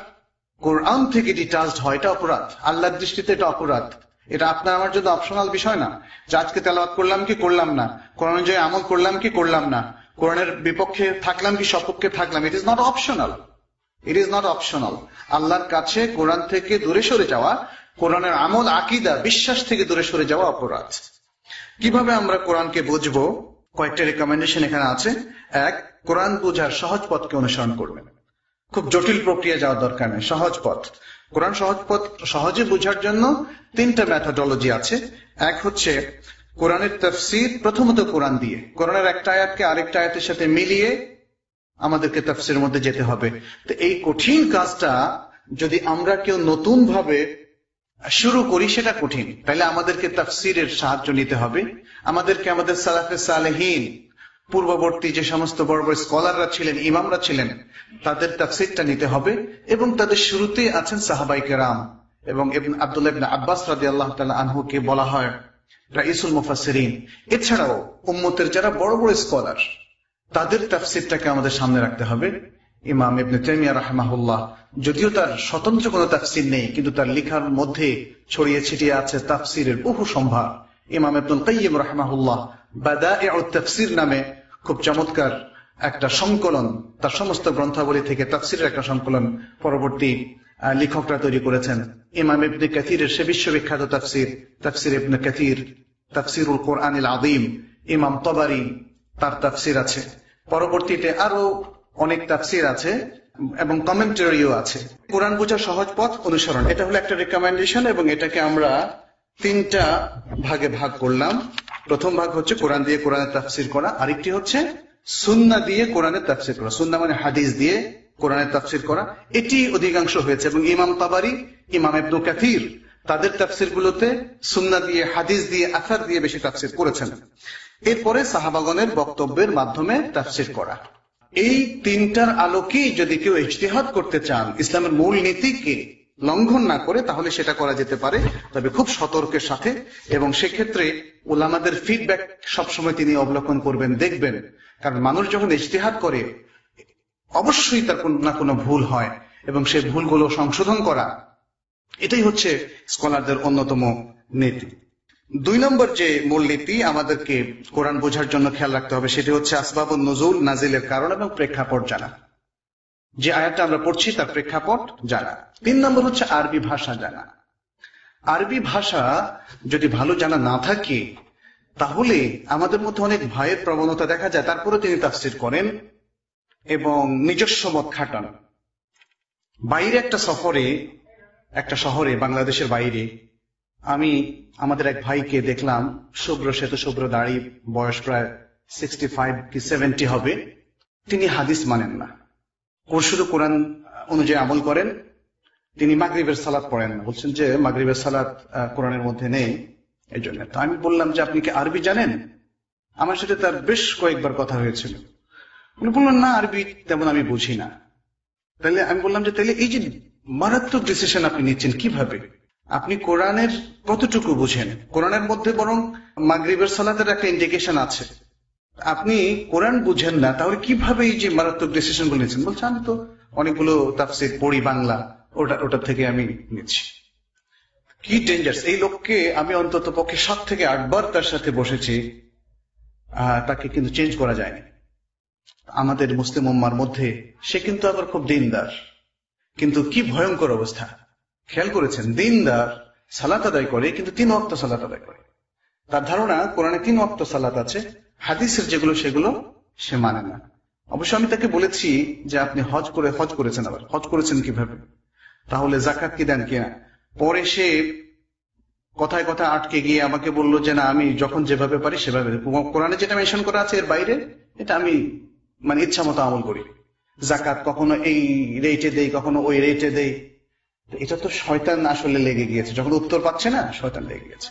কোরআন থেকে ডিটাচড হয়, এটা অপরাধ। আল্লাহর দৃষ্টিতে এটা অপরাধ। এটা আপনার আমার জন্য অপশনাল বিষয় না। যে আজকে তেলাওয়াত করলাম কি করলাম না? কোরআন অনুযায়ী আমল করলাম কি করলাম না? কোরআনের বিপক্ষে থাকলাম কি সপক্ষে থাকলাম? It is not optional it is not optional আল্লাহর কাছে কোরআন থেকে দূরে সরে যাওয়া, কোরআনের আমল, আকিদা, বিশ্বাস থেকে দূরে সরে যাওয়া অপরাধ। কীভাবে আমরা কোরআনকে বুঝব? কয়েকটা রেকমেন্ডেশন এখানে আছে। এক, কোরআন বোঝার সহজ পথকে অনুসরণ করবেন। খুব জটিল প্রক্রিয়া যাওয়ার দরকার নেই। সহজ পথ। কোরআন সহজ পথ সহজে বোঝার জন্য তিনটা ম্যাথোডলজি আছে। এক হচ্ছে কোরআনের তফসির, প্রথমত কোরআন দিয়ে। কোরআনের একটা আয়াতকে আরেকটা আয়াতের সাথে মিলিয়ে আমাদেরকে তফসির মধ্যে যেতে হবে। তো এই কঠিন কাজটা যদি আমরা কেউ নতুন ভাবে শুরু করি, সেটা কঠিন। তাহলে আমাদেরকে তাফসিরের সাহায্য নিতে হবে। আমাদেরকে আমাদের সালাফে সালেহীন পূর্ববর্তী যে সমস্ত বড় বড় স্কলাররা ছিলেন, ইমামরা ছিলেন, তাদের তাফসিরটা নিতে হবে এবং তাদের শুরুতে আছেন সাহাবাই কেরাম এবং আব্দুল্লাহ আব্বাস রাদি আল্লাহ আনহুকে বলা হয় এছাড়াও উম্মতের যারা বড় বড় স্কলার, তাদের তাফসিরটাকে আমাদের সামনে রাখতে হবে। ইমাম ইবনে তাইমিয়া রাহমাহুল্লাহ, যদিও তার স্বতন্ত্র কোনো তাফসির নেই, কিন্তু তার লেখার মধ্যে ছড়িয়ে ছিটিয়ে আছে তাফসিরের বহু সম্ভার। ইমাম ইবনুল কাইয়িম রাহমাহুল্লাহ তাফসির নামে খুব চমৎকার একটা সংকলন, তার সমস্ত গ্রন্থাবলী থেকে তাফসিরের একটা সংকলন পরবর্তী লেখকরা তৈরি করেছেন। ইমাম ইবনে কাথিরের সে বিশ্ববিখ্যাত তাফসির তাফসির ইবনে কাথির তাফসিরুল কোরআনিল আদিম ইমাম তবারি, তার তাফসির আছে। পরবর্তীতে আরও অনেক তাফসির আছে এবং কমেন্টারিও আছে। কোরআন বোঝার সহজ পথ অনুসরণ। এটা হলো একটা রেকমেন্ডেশন এবং এটাকে আমরা তিনটা ভাগে ভাগ করলাম। প্রথম ভাগ হচ্ছে কোরআন দিয়ে কোরআনের তাফসির করা, আরেকটি হচ্ছে সুন্না দিয়ে কোরআনের তাফসির করা। সুন্না মানে হাদিস দিয়ে কোরআনের তাফসির করা। এটি অধিকাংশ হয়েছে এবং ইমাম তাবারি, ইমাম ইবনু কাথির তাদের তাফসির গুলোতে সুন্না দিয়ে, হাদিস দিয়ে, আসার দিয়ে বেশি তাফসির করেছেন। এরপরে সাহাবাগনের বক্তব্যের মাধ্যমে তাফসির করা। এই তিনটার আলোকেই যদি কেউ ইজতিহাদ করতে চান, ইসলামের মূল নীতিকে লঙ্ঘন না করে তাহলে সেটা করা যেতে পারে, তবে খুব সতর্কের সাথে। এবং সেক্ষেত্রে ওলামাদের ফিডব্যাক সবসময় তিনি অবলোকন করবেন, দেখবেন। কারণ মানুষ যখন ইজতিহাদ করে, অবশ্যই তার কোনো না কোনো ভুল হয়। এবং সেই ভুলগুলো সংশোধন করা, এটাই হচ্ছে স্কলারদের অন্যতম নীতি। দুই নম্বর যে মূল মূলনীতি আমাদেরকে কোরআন বোঝার জন্য খেয়াল রাখতে হবে, সেটি হচ্ছে আসবাব নজুল নাজিলের কারণ এবং প্রেক্ষাপট জানা। যে আয়াতটা আমরা পড়ছি তার প্রেক্ষাপট জানা। তিন নম্বর হচ্ছে আরবি ভাষা জানা। আরবি ভাষা যদি ভালো জানা না থাকে, তাহলে আমাদের মধ্যে অনেক ভয়ের প্রবণতা দেখা যায়। তারপরে তিনি তাফসির করেন এবং নিজস্ব মত খাটান। বাইরে একটা সফরে, একটা শহরে, বাংলাদেশের বাইরে, আমি আমাদের এক ভাইকে দেখলাম, শুভ্র শ্বেত শুভ্র দাড়ি, বয়স প্রায় সিক্সটি ফাইভ কি সেভেন্টি হবে। তিনি হাদিস মানেন না। শুধু কোরআন অনুযায়ী আমল করেন। তিনি মাগরিবের সালাদ পড়েন। না বলছেন যে মাগরিবের সালাদ কোরআনের মধ্যে নেই। এই জন্য তো আমি বললাম যে আপনি কি আরবি জানেন? আমার সাথে তার বেশ কয়েকবার কথা হয়েছিল। উনি বললেন, না, আরবি তেমন আমি বুঝি না। তাহলে আমি বললাম যে, তাহলে এই যে মারাত্মক ডিসিশন আপনি নিচ্ছেন কীভাবে? আপনি কোরআনের কতটুকু বুঝেন? কোরআনের মধ্যে বরং মাগরিবের সালাতের একটা ইন্ডিকেশন আছে। আপনি কোরআন বুঝেন না, তাহলে কীভাবে এই যে মারাত্মক ডিসিশনগুলো নিচ্ছেন বলছে, আমি তো অনেকগুলো তাফসির পড়ি বাংলা, ওটা ওটা থেকে আমি নিচ্ছি। কি ডেঞ্জার্স এই লোককে আমি অন্তত পক্ষে সাত থেকে আটবার তার সাথে বসেছি তাকে কিন্তু চেঞ্জ করা যায়নি। আমাদের মুসলিম উম্মার মধ্যে সে কিন্তু আবার খুব দিনদার। কিন্তু কি ভয়ঙ্কর অবস্থা। খেয়াল করেছেন, দিনদার সালাত আদায় করে, কিন্তু তিন অক্ত সালাত আদায় করে। তার ধারণা, কোরআনে তিন অক্ত সালাত আছে হাদিসের যেগুলো, সেগুলো সে মানে না। অবশ্য আমি তাকে বলেছি যে আপনি হজ করে, হজ করেছেন আবার। হজ করেছেন কীভাবে? তাহলে জাকাত কি দেন কিনা? পরে সে কথায় কথায় আটকে গিয়ে আমাকে বলল যে, না, আমি যখন যেভাবে পারি সেভাবে কোরআনে যেটা মেনশন করা আছে এর বাইরে, এটা আমি মানে ইচ্ছা মতো আমল করি। জাকাত কখনো এই রেটে দেই, কখনো ওই রেটে দেই। এটা তো শয়তান আসলে লেগে গিয়েছে। যখন উত্তর পাচ্ছে না, শয়তান লেগে গেছে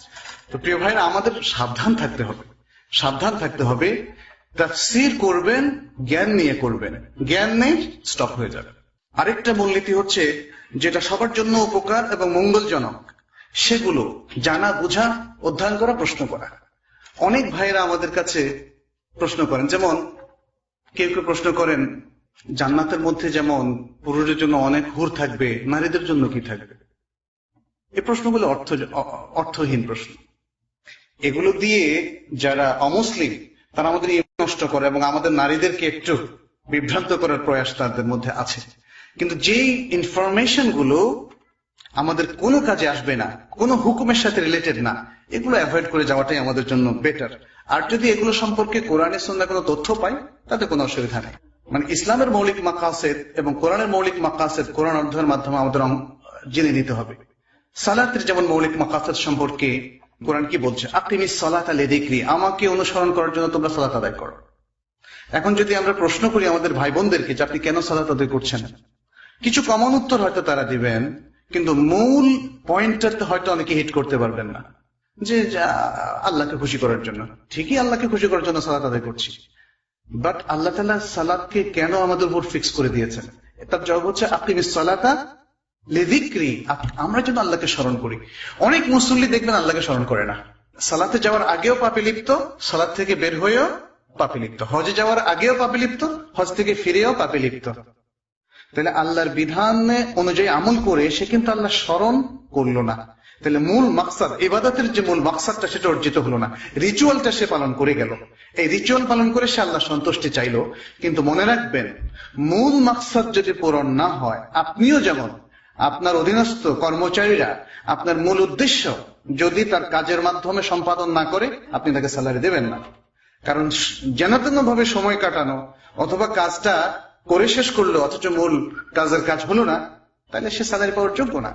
তো প্রিয় ভাইরা, আমাদের সাবধান থাকতে হবে। সাবধান থাকতে হবে, তাফসির করবেন, জ্ঞান নিয়ে করবেন। জ্ঞান নেই স্টপ হয়ে যাবে। আরেকটা মূলনীতি হচ্ছে, যেটা সবার জন্য উপকার এবং মঙ্গলজনক, সেগুলো জানা, বোঝা, অধ্যয়ন করা, প্রশ্ন করা। অনেক ভাইরা আমাদের কাছে প্রশ্ন করেন, যেমন, কেউ কেউ প্রশ্ন করেন, জান্নাতের মধ্যে যেমন পুরুষের জন্য অনেক হুর থাকবে, নারীদের জন্য কি থাকবে? এই প্রশ্নগুলো অর্থ অর্থহীন প্রশ্ন। এগুলো দিয়ে যারা অমুসলিম, তারা আমাদের নষ্ট করে এবং আমাদের নারীদেরকে একটু বিভ্রান্ত করার প্রয়াস তাদের মধ্যে আছে। কিন্তু যেই ইনফরমেশনগুলো আমাদের কোনো কাজে আসবে না, কোনো হুকুমের সাথে রিলেটেড না, এগুলো অ্যাভয়েড করে যাওয়াটাই আমাদের জন্য বেটার আর যদি এগুলো সম্পর্কে কোরআনের সন্ধ্যা কোনো তথ্য পাই তাতে কোনো অসুবিধা নেই। মানে ইসলামের মৌলিক মাকাসেদ এবং কোরআনের মৌলিক মাকাসেদ কোরআন অধ্যয়নের মাধ্যমে আমাদের জেনে নিতে হবে। সালাতের যেমন মৌলিক মাকাসেদ সম্পর্কে কোরআন কি বলছে? আকিমি সালাত আলে দেখলি আমাকে অনুসরণ করার জন্য তোমরা সালাত আদায় করো। এখন যদি আমরা প্রশ্ন করি আমাদের ভাই বোনদেরকে যে আপনি কেন সালাত আদায় করছেন? কিছু কমন উত্তর হয়তো তারা দিবেন, কিন্তু মূল পয়েন্টটাতে হয়তো অনেকে হিট করতে পারবেন না। যে আল্লাহকে খুশি করার জন্য। ঠিকই আল্লাহকে খুশি করার জন্য সালাত আদায় করছি। বাট আল্লাহ তালা সালাদকে কেন আমাদের উপর ফিক্স করে দিয়েছেন? তার জবাব হচ্ছে আপনি সালাতা লেদিক্রি আমরা যেন আল্লাহকে স্মরণ করি। অনেক মুসল্লি দেখবেন আল্লাহকে স্মরণ করে না। সালাতে যাওয়ার আগেও পাপে লিপ্ত সালাদ থেকে বের হয়েও পাপে লিপ্ত। হজে যাওয়ার আগেও পাপে লিপ্ত, হজ থেকে ফিরেও পাপে লিপ্ত। তাহলে আল্লাহর বিধান অনুযায়ী আমল করে সে কিন্তু আল্লাহ স্মরণ করল না। তাহলে মূল মাকসাদ, ইবাদতের যে মূল মাকসাদটা, সেটা অর্জিত হলো না। রিচুয়ালটা সে পালন করে গেল। এই রিচুয়াল পালন করে সে আল্লাহ সন্তুষ্টি চাইলো। কিন্তু মনে রাখবেন, মূল মাকসাদ যদি পূরণ না হয়, আপনিও যেমন আপনার অধীনস্থ কর্মচারীরা, আপনার মূল উদ্দেশ্য, যদি তার কাজের মাধ্যমে সম্পাদন না করে, আপনি তাকে স্যালারি দেবেন না। কারণ যেন ভাবে সময় কাটানো, অথবা কাজটা করে শেষ করল, অথচ মূল কাজের কাজ হলো না, তাহলে সে স্যালারি পাওয়ার যোগ্য না।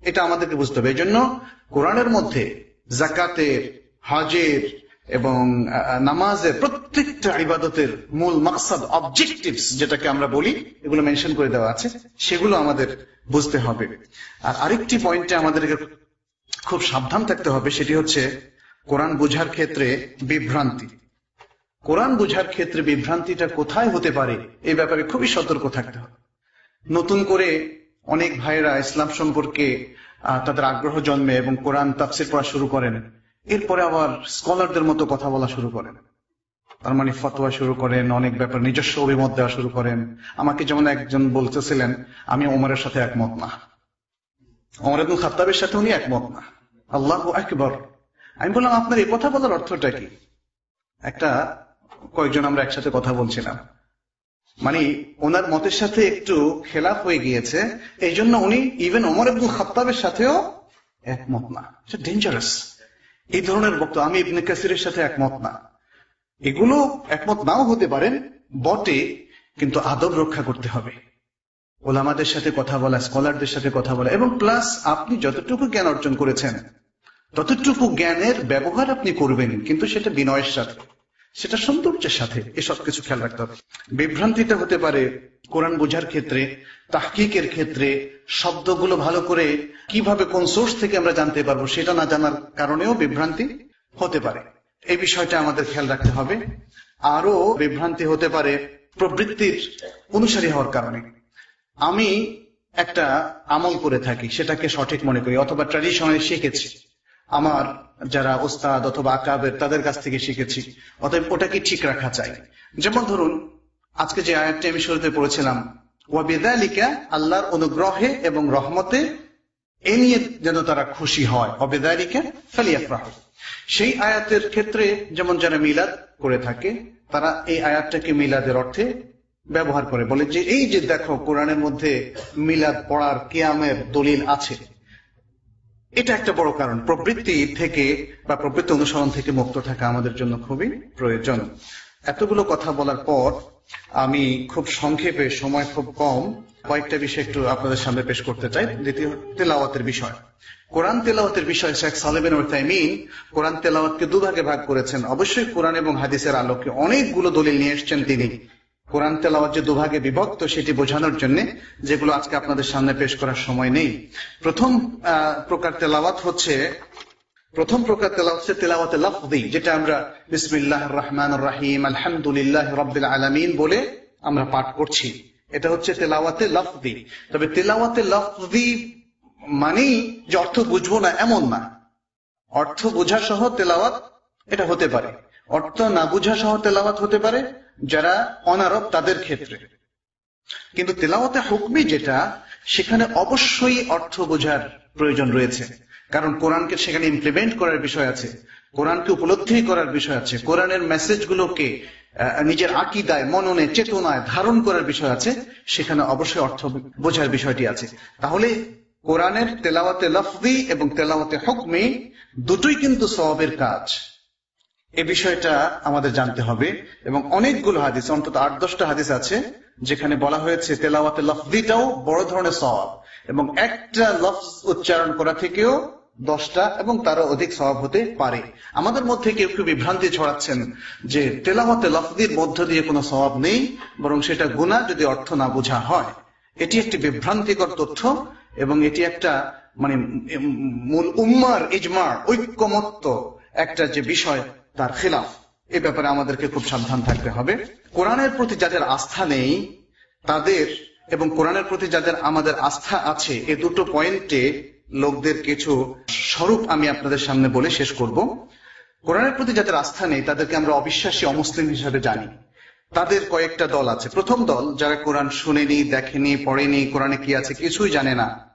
এটা আমাদেরকে বুঝতে হবে। এই জন্য কোরআনের মধ্যে জাকাতের, হজের এবং নামাজের প্রত্যেকটা ইবাদতের মূল মাকসাদ অবজেক্টিভস যেটাকে আমরা বলি, এগুলো মেনশন করে দেওয়া আছে। সেগুলো আমাদের বুঝতে হবে। আর আরেকটি পয়েন্টে আমাদেরকে খুব সাবধান থাকতে হবে, সেটি হচ্ছে কোরআন বোঝার ক্ষেত্রে বিভ্রান্তি। কোরআন বোঝার ক্ষেত্রে বিভ্রান্তিটা কোথায় হতে পারে এই ব্যাপারে খুবই সতর্ক থাকতে হবে। নতুন করে অনেক ভাইয়েরা ইসলাম সম্পর্কে তাদের আগ্রহ জন্মে এবং কোরআন তাফসির পড়া শুরু করেন। এরপরে আবার স্কলারদের মতো কথা বলা শুরু করেন। তার মানে ফতোয়া শুরু করেন, অনেক ব্যাপার নিজস্ব অভিমত দেওয়া শুরু করেন। আমাকে যেমন একজন বলতেছিলেন, আমি ওমরের সাথে একমত না। ওমর আব্দুল খাতাবের সাথে উনি একমত না। আল্লাহ একবার আমি বললাম, আপনার এই কথা বলার অর্থটা কি? একটা, কয়েকজন আমরা একসাথে কথা বলছিলাম। মানে ওনার মতের সাথে একটু খেলাফ হয়ে গিয়েছে এই জন্য উনি ইভেন ওমর আব্দুল খাতাবের সাথেও একমত না। ডেঞ্জারাস এই ধরনের বক্তব্য, আমি ইবনে কাসিরের সাথে একমত না। এগুলো একমত নাও হতে পারেন, বটে, কিন্তু আদব রক্ষা করতে হবে। ওলামাদের সাথে কথা বলা, স্কলারদের সাথে কথা বলা, এবং প্লাস আপনি যতটুকু জ্ঞান অর্জন করেছেন, ততটুকু জ্ঞানের ব্যবহার আপনি করবেন, কিন্তু সেটা বিনয়ের সাথে, সেটা সৌন্দর্যের সাথে এসব কিছু খেয়াল রাখতে হবে। বিভ্রান্তিতে হতে পারে কোরআন বোঝার ক্ষেত্রে, তাহকিকের ক্ষেত্রে, শব্দগুলো ভালো করে কীভাবে কোন সোর্স থেকে আমরা জানতে পারব সেটা না জানার কারণেও বিভ্রান্তি হতে পারে। এই বিষয়টা আমাদের খেয়াল রাখতে হবে। আরও বিভ্রান্তি হতে পারে প্রবৃত্তির অনুসারী হওয়ার কারণে। আমি একটা আমল করে থাকি, সেটাকে সঠিক মনে করি, অথবা ট্র্যাডিশনালি শিখেছি। আমার যারা ওস্তাদ অথবা আকাবের, তাদের কাছ থেকে শিখেছি। অতএব ওটাকে ঠিক রাখা চাই। যেমন ধরুন, আজকে যে আয়াতটি আমি শুরুতে পড়েছিলাম ওয়াবেদালিকা আল্লাহর অনুগ্রহে এবং রহমতে এ নিয়ে যেন তারা খুশি হয়। অবেদালিকা ফালিয়াফরাহ। সেই আয়াতের ক্ষেত্রে যেমন যারা মিলাদ করে থাকে, তারা এই আয়াতটাকে মিলাদের অর্থে ব্যবহার করে। বলে যে এই যে দেখো কোরআনের মধ্যে মিলাদ পড়ার কেয়ামের দলিল আছে। এটা একটা বড় কারণ। প্রবৃত্তি থেকে বা প্রবৃত্তি অনুসরণ থেকে মুক্ত থাকা আমাদের জন্য খুবই প্রয়োজন। এতগুলো কথা বলার পর আমি খুব সংক্ষেপে সময় খুব কম। কয়েকটা বিষয় একটু আপনাদের সামনে পেশ করতে চাই। দ্বিতীয় তেলাওয়াতের বিষয়। কোরআন তেলাওয়াতের বিষয় শেখ সালেবেন ওরতাইমিন কোরআন তেলাওয়াতকে দুভাগে ভাগ করেছেন। অবশ্যই কোরআন এবং হাদিসের আলোকে অনেকগুলো দলিল নিয়ে এসছেন তিনি। কোরআন তেলাওয়াত যে দুভাগে বিভক্ত, সেটি বোঝানোর জন্য যেগুলো আজকে আপনাদের সামনে পেশ করার সময় নেই। প্রথম প্রকার তেলাওয়াত হচ্ছে প্রথম প্রকার তেলাওয়াত হচ্ছে তেলাওয়াতে লফদি যেটা আমরা বিসমিল্লাহ রহমান রাহিম, আলহামদুলিল্লাহ রব্বিল আলমিন বলে আমরা পাঠ করছি। এটা হচ্ছে তেলাওয়াতে লফদি তবে তেলাওয়াতে লফদি মানেই যে অর্থ বুঝব না এমন না। অর্থ বোঝা সহ তেলাওয়াত এটা হতে পারে। অর্থ না বুঝা সহ তেলাওয়াত হতে পারে যারা অনারব তাদের ক্ষেত্রে। কিন্তু তেলাওয়াতে হুকমি যেটা, সেখানে অবশ্যই অর্থ বোঝার প্রয়োজন রয়েছে। কারণ কোরআনকে সেখানে ইমপ্লিমেন্ট করার বিষয় আছে, কোরআনকে উপলব্ধি করার বিষয় আছে, কোরআনের মেসেজগুলোকে নিজের আকিদায়, মননে, চেতনায় ধারণ করার বিষয় আছে, সেখানে অবশ্যই অর্থ বোঝার বিষয়টি আছে। তাহলে কোরআনের তেলাওয়াতে লফদি এবং তেলাওয়াতে হুকমি দুটোই কিন্তু সবের কাজ। এ বিষয়টা আমাদের জানতে হবে এবং অনেকগুলো হাদিস, অন্তত আট দশটা হাদিস আছে, যেখানে বলা হয়েছে তেলাওয়াতে লফদিটাও বড় ধরনের সওয়াব। এবং একটা লফজ উচ্চারণ করা থেকেও দশটা এবং তারও অধিক স্বভাব হতে পারে। আমাদের মধ্যে কেউ কেউ বিভ্রান্তি ছড়াচ্ছেন যে তেলাওয়াতে লফদির মধ্য দিয়ে কোনো স্বভাব নেই, বরং সেটা গুণা যদি অর্থ না বোঝা হয়। এটি একটি বিভ্রান্তিকর তথ্য এবং এটি একটা মানে মূল উম্মার ইজমার ঐক্যমত্ত একটা যে বিষয় তার খিলাফ। এ ব্যাপারে আমাদেরকে খুব সাবধান থাকতে হবে। কোরআনের প্রতি যাদের আস্থা নেই, তাদের এবং কোরআনের প্রতি যাদের আমাদের আস্থা আছে, এ দুটো পয়েন্টে লোকদের কিছু স্বরূপ আমি আপনাদের সামনে বলে শেষ করব। কোরআনের প্রতি যাদের আস্থা নেই, তাদেরকে আমরা অবিশ্বাসী অমুসলিম হিসাবে জানি। তাদের কয়েকটা দল আছে। প্রথম দল, যারা কোরআন শুনেনি, দেখেনি, পড়েনি, কোরআনে কি আছে কিছুই জানে না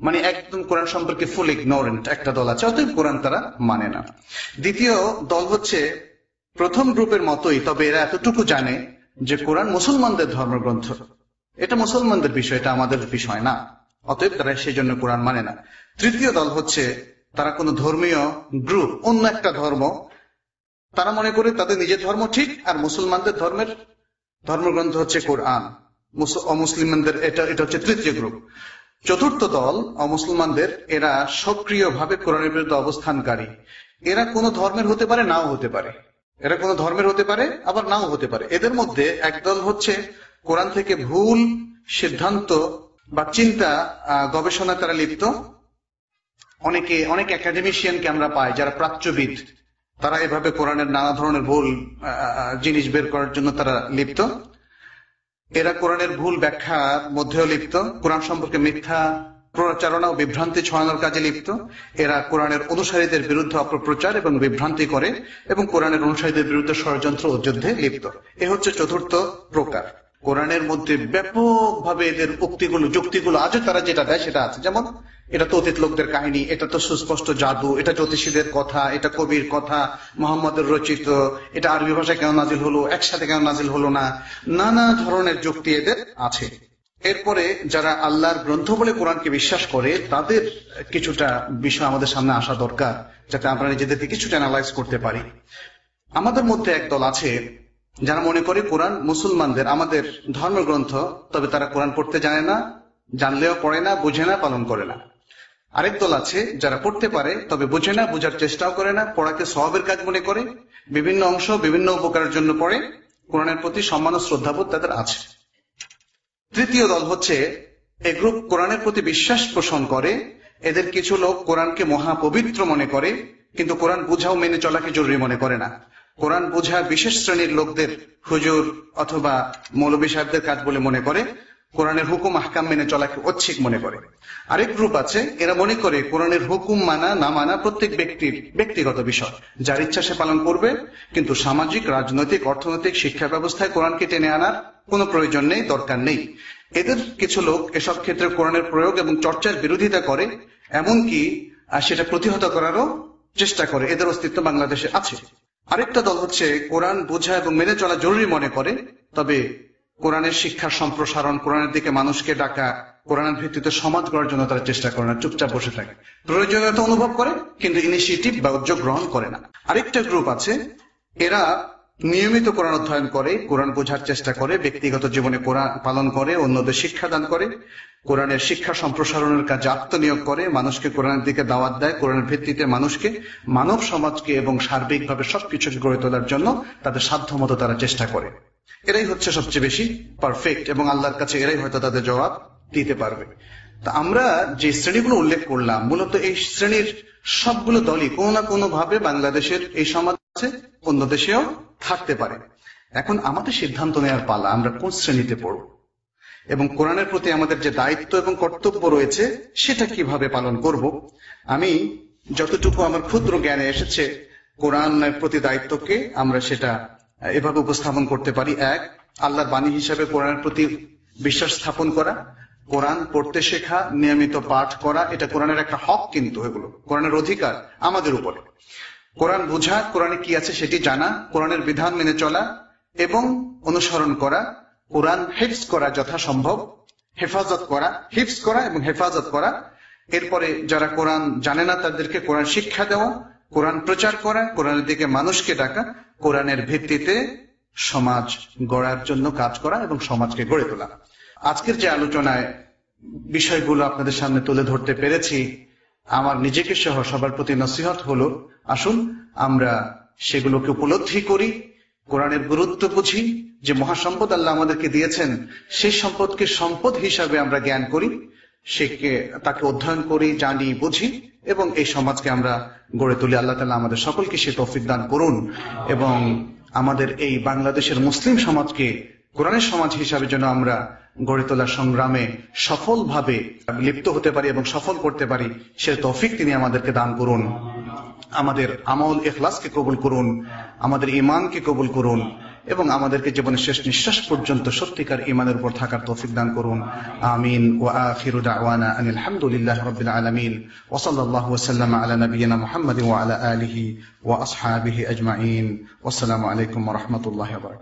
মানে একদম কোরআন সম্পর্কে ফুল ইগনোরেন্ট একটা দল আছে, অতএব কোরআন তারা মানে না। দ্বিতীয় দল হচ্ছে, প্রথম গ্রুপের মতোই, তবে এরা এতটুকু জানে যে কোরআন মুসলমানদের ধর্মগ্রন্থ। এটা মুসলমানদের বিষয়, এটা আমাদের বিষয় না। অতএব তারা সেই জন্য কোরআন মানে না। তৃতীয় দল হচ্ছে তারা কোনো ধর্মীয় গ্রুপ, অন্য একটা ধর্ম। তারা মনে করে তাদের নিজের ধর্ম ঠিক, আর মুসলমানদের ধর্মের ধর্মগ্রন্থ হচ্ছে কোরআন। অমুসলিমদের এটা এটা হচ্ছে তৃতীয় গ্রুপ। চতুর্থ দল, অমুসলমানদের, এরা সক্রিয়ভাবে কোরআনের বিরুদ্ধে অবস্থানকারী। এরা কোন ধর্মের হতে পারে, নাও হতে পারে। এরা কোন ধর্মের হতে পারে, আবার নাও হতে পারে। এদের মধ্যে একদল হচ্ছে কোরআন থেকে ভুল সিদ্ধান্ত বা চিন্তা গবেষণা তারা লিপ্ত। অনেকে, অনেক একাডেমিশিয়ানকে আমরা পাই যারা প্রাচ্যবিদ। তারা এভাবে কোরআনের নানা ধরনের ভুল জিনিস বের করার জন্য তারা লিপ্ত। এরা কোরআনের ভুল ব্যাখ্যার মধ্যেও লিপ্ত। কোরআন সম্পর্কে মিথ্যা প্রচারণা ও বিভ্রান্তি ছড়ানোর কাজে লিপ্ত। এরা কোরআনের অনুসারীদের বিরুদ্ধে অপপ্রচার এবং বিভ্রান্তি করে এবং কোরআনের অনুসারীদের বিরুদ্ধে ষড়যন্ত্র ও যুদ্ধে লিপ্ত। এ হচ্ছে চতুর্থ প্রকার। কোরআনের মধ্যে ব্যাপকভাবে এদের উক্তিগুলো, যুক্তিগুলো আজও তারা যেটা দেয় সেটা আছে। যেমন, এটা তো অতীত লোকদের কাহিনী, এটা তো সুস্পষ্ট জাদু, এটা জ্যোতিষীদের কথা, এটা কবির কথা, মোহাম্মদের রচিত, এটা আরবি ভাষায় কেন নাজিল হলো, একসাথে কেন নাজিল হলো না, নানা ধরনের যুক্তি এদের আছে। এরপরে যারা আল্লাহর গ্রন্থ বলে কোরআনকে বিশ্বাস করে, তাদের কিছুটা বিষয় আমাদের সামনে আসা দরকার, যাতে আমরা নিজেদেরকে কিছুটা অ্যানালাইজ করতে পারি। আমাদের মধ্যে একদল আছে যারা মনে করে কোরআন মুসলমানদের আমাদের ধর্মগ্রন্থ, তবে তারা কোরআন পড়তে জানে না, জানলেও পড়ে না, বুঝে না, পালন করে না। আরেক দল আছে যারা পড়তে পারে, তবে বুঝে না, বোঝার চেষ্টাও করে না, পড়াকে সবের কাজ মনে করে, বিভিন্ন অংশ, বিভিন্ন উপকারের জন্য পড়ে, কোরআনের প্রতি সম্মান ও শ্রদ্ধাবোধ তাদের আছে। তৃতীয় দল হচ্ছে, এ গ্রুপ কোরআনের প্রতি বিশ্বাস পোষণ করে, এদের কিছু লোক কোরআনকে মহাপবিত্র মনে করে, কিন্তু কোরআন বুঝাও, মেনে চলাকে জরুরি মনে করে না। কোরআন বোঝা বিশেষ শ্রেণির লোকদের হুজুর অথবা মৌলবী সাহেবদের কাজ বলে মনে করে, কোরআনের হুকুম আহকাম মেনে চলাকে ঐচ্ছিক মনে করে। আরেক গ্রুপ আছে, এরা মনে করে কোরআনের হুকুম মানা, না মানা প্রত্যেক ব্যক্তির ব্যক্তিগত বিষয়। যার ইচ্ছা সে পালন করবে, কিন্তু সামাজিক, রাজনৈতিক, অর্থনৈতিক শিক্ষা ব্যবস্থায় কোরআনকে টেনে আনার কোনো প্রয়োজন নেই, দরকার নেই। এদের কিছু লোক এসব ক্ষেত্রে কোরআনের প্রয়োগ এবং চর্চার বিরোধিতা করে, এমনকি সেটা প্রতিহত করারও চেষ্টা করে। এদের অস্তিত্ব বাংলাদেশে আছে। আরেকটা দল হচ্ছে কোরআন বোঝা এবং মেনে চলা জরুরি মনে করে, তবে কোরআনের শিক্ষা সম্প্রসারণ, কোরআনের দিকে মানুষকে ডাকা, কোরআনের ভিত্তিতে সমাজ গড়ার জন্য তারা চেষ্টা করে না, চুপচাপ বসে থাকে। প্রয়োজনীয়তা অনুভব করে, কিন্তু ইনিশিয়েটিভ বা উদ্যোগ গ্রহণ করে না। আরেকটা গ্রুপ আছে, এরা নিয়মিত কোরআন অধ্যয়ন করে, কোরআন বোঝার চেষ্টা করে, ব্যক্তিগত জীবনে কোরআন পালন করে, অন্যদের শিক্ষা দান করে, কোরআনের শিক্ষা সম্প্রসারণের কাজে আত্মনিয়োগ করে, মানুষকে কোরআনের দিকে দাওয়াত দেয়, কোরআনের ভিত্তিতে মানুষকে মানব সমাজকে এবং সার্বিকভাবে সবকিছু গড়ে তোলার জন্য তাদের সাধ্য মতো তারা চেষ্টা করে। এরাই হচ্ছে সবচেয়ে বেশি পারফেক্ট এবং আল্লাহর কাছে এরাই হয়তো তাদের জবাব দিতে পারবে। তা আমরা যে শ্রেণীগুলো উল্লেখ করলাম, মূলত এই শ্রেণির সবগুলো দলই কোনো না কোনো ভাবে বাংলাদেশের এই সমাজে অন্য দেশেও থাকতে পারে। এখন আমাদের সিদ্ধান্ত নেওয়ার পালা আমরা কোন শ্রেণীতে পড়ব? এবং কোরআনের প্রতি আমাদের যে দায়িত্ব এবং কর্তব্য রয়েছে, সেটা কীভাবে পালন করব? আমি যতটুকু আমার ক্ষুদ্র জ্ঞানে এসেছে, কোরআনের প্রতি দায়িত্বকে আমরা সেটা এভাবে উপস্থাপন করতে পারি। এক, আল্লাহর বাণী হিসাবে কোরআনের প্রতি বিশ্বাস স্থাপন করা, কোরআন পড়তে শেখা, নিয়মিত পাঠ করা, এটা কোরআনের একটা হক কিন্তু এগুলো, কোরআনের অধিকার আমাদের উপরে। কোরআন বোঝা, কোরআনে কি আছে সেটি জানা, কোরআনের বিধান মেনে চলা এবং অনুসরণ করা, কোরআন হেফস করা যথাসম্ভব, হেফাজত করা হিফস করা এবং হেফাজত করা। এরপরে যারা কোরআন জানে না, তাদেরকে কোরআন শিক্ষা দেওয়া, কোরআন প্রচার করা, কোরআনের দিকে মানুষকে ডাকা, কোরআনের ভিত্তিতে সমাজ গড়ার জন্য কাজ করা এবং সমাজকে গড়ে তোলা। আজকের যে আলোচনায় বিষয়গুলো আপনাদের সামনে তুলে ধরতে পেরেছি, আমার নিজেকে সহ সবার প্রতি নসিহত হলো আসুন, আমরা সেগুলোকে উপলব্ধি করি, কোরআনের গুরুত্ব বুঝি, যে মহাসম্পদ আল্লাহ আমাদেরকে দিয়েছেন, সেই সম্পদকে সম্পদ হিসাবে আমরা জ্ঞান করি, সেকে, তাকে অধ্যয়ন করি, জানি, বুঝি, এবং এই সমাজকে আমরা গড়ে তুলি। আল্লাহ তালা আমাদের সকলকে সে তৌফিক দান করুন এবং আমাদের এই বাংলাদেশের মুসলিম সমাজকে কোরআনের সমাজ হিসাবে যেন আমরা গড়ে তোলার সংগ্রামে সফলভাবে লিপ্ত হতে পারি এবং সফল করতে পারি, সে তফিক তিনি আমাদেরকে দান করুন। আমাদের আমল এখলাসকে কবুল করুন, আমাদের ইমানকে কবুল করুন এবং আমাদেরকে জীবনের শেষ নিঃশ্বাস পর্যন্ত সত্যিকার ইমানের উপর থাকার তৌফিক দান করুন। আমিন। ও আখিরু দাওয়ানা ওয়া ওয়া সাল্লামা আলা নাবিয়িনা মুহাম্মাদিন ওয়া আলা আলিহি ওয়া আসহাবিহি আজমাইন। ওয়াসসালামু আলাইকুম ওয়া রাহমাতুল্লাহি ওয়া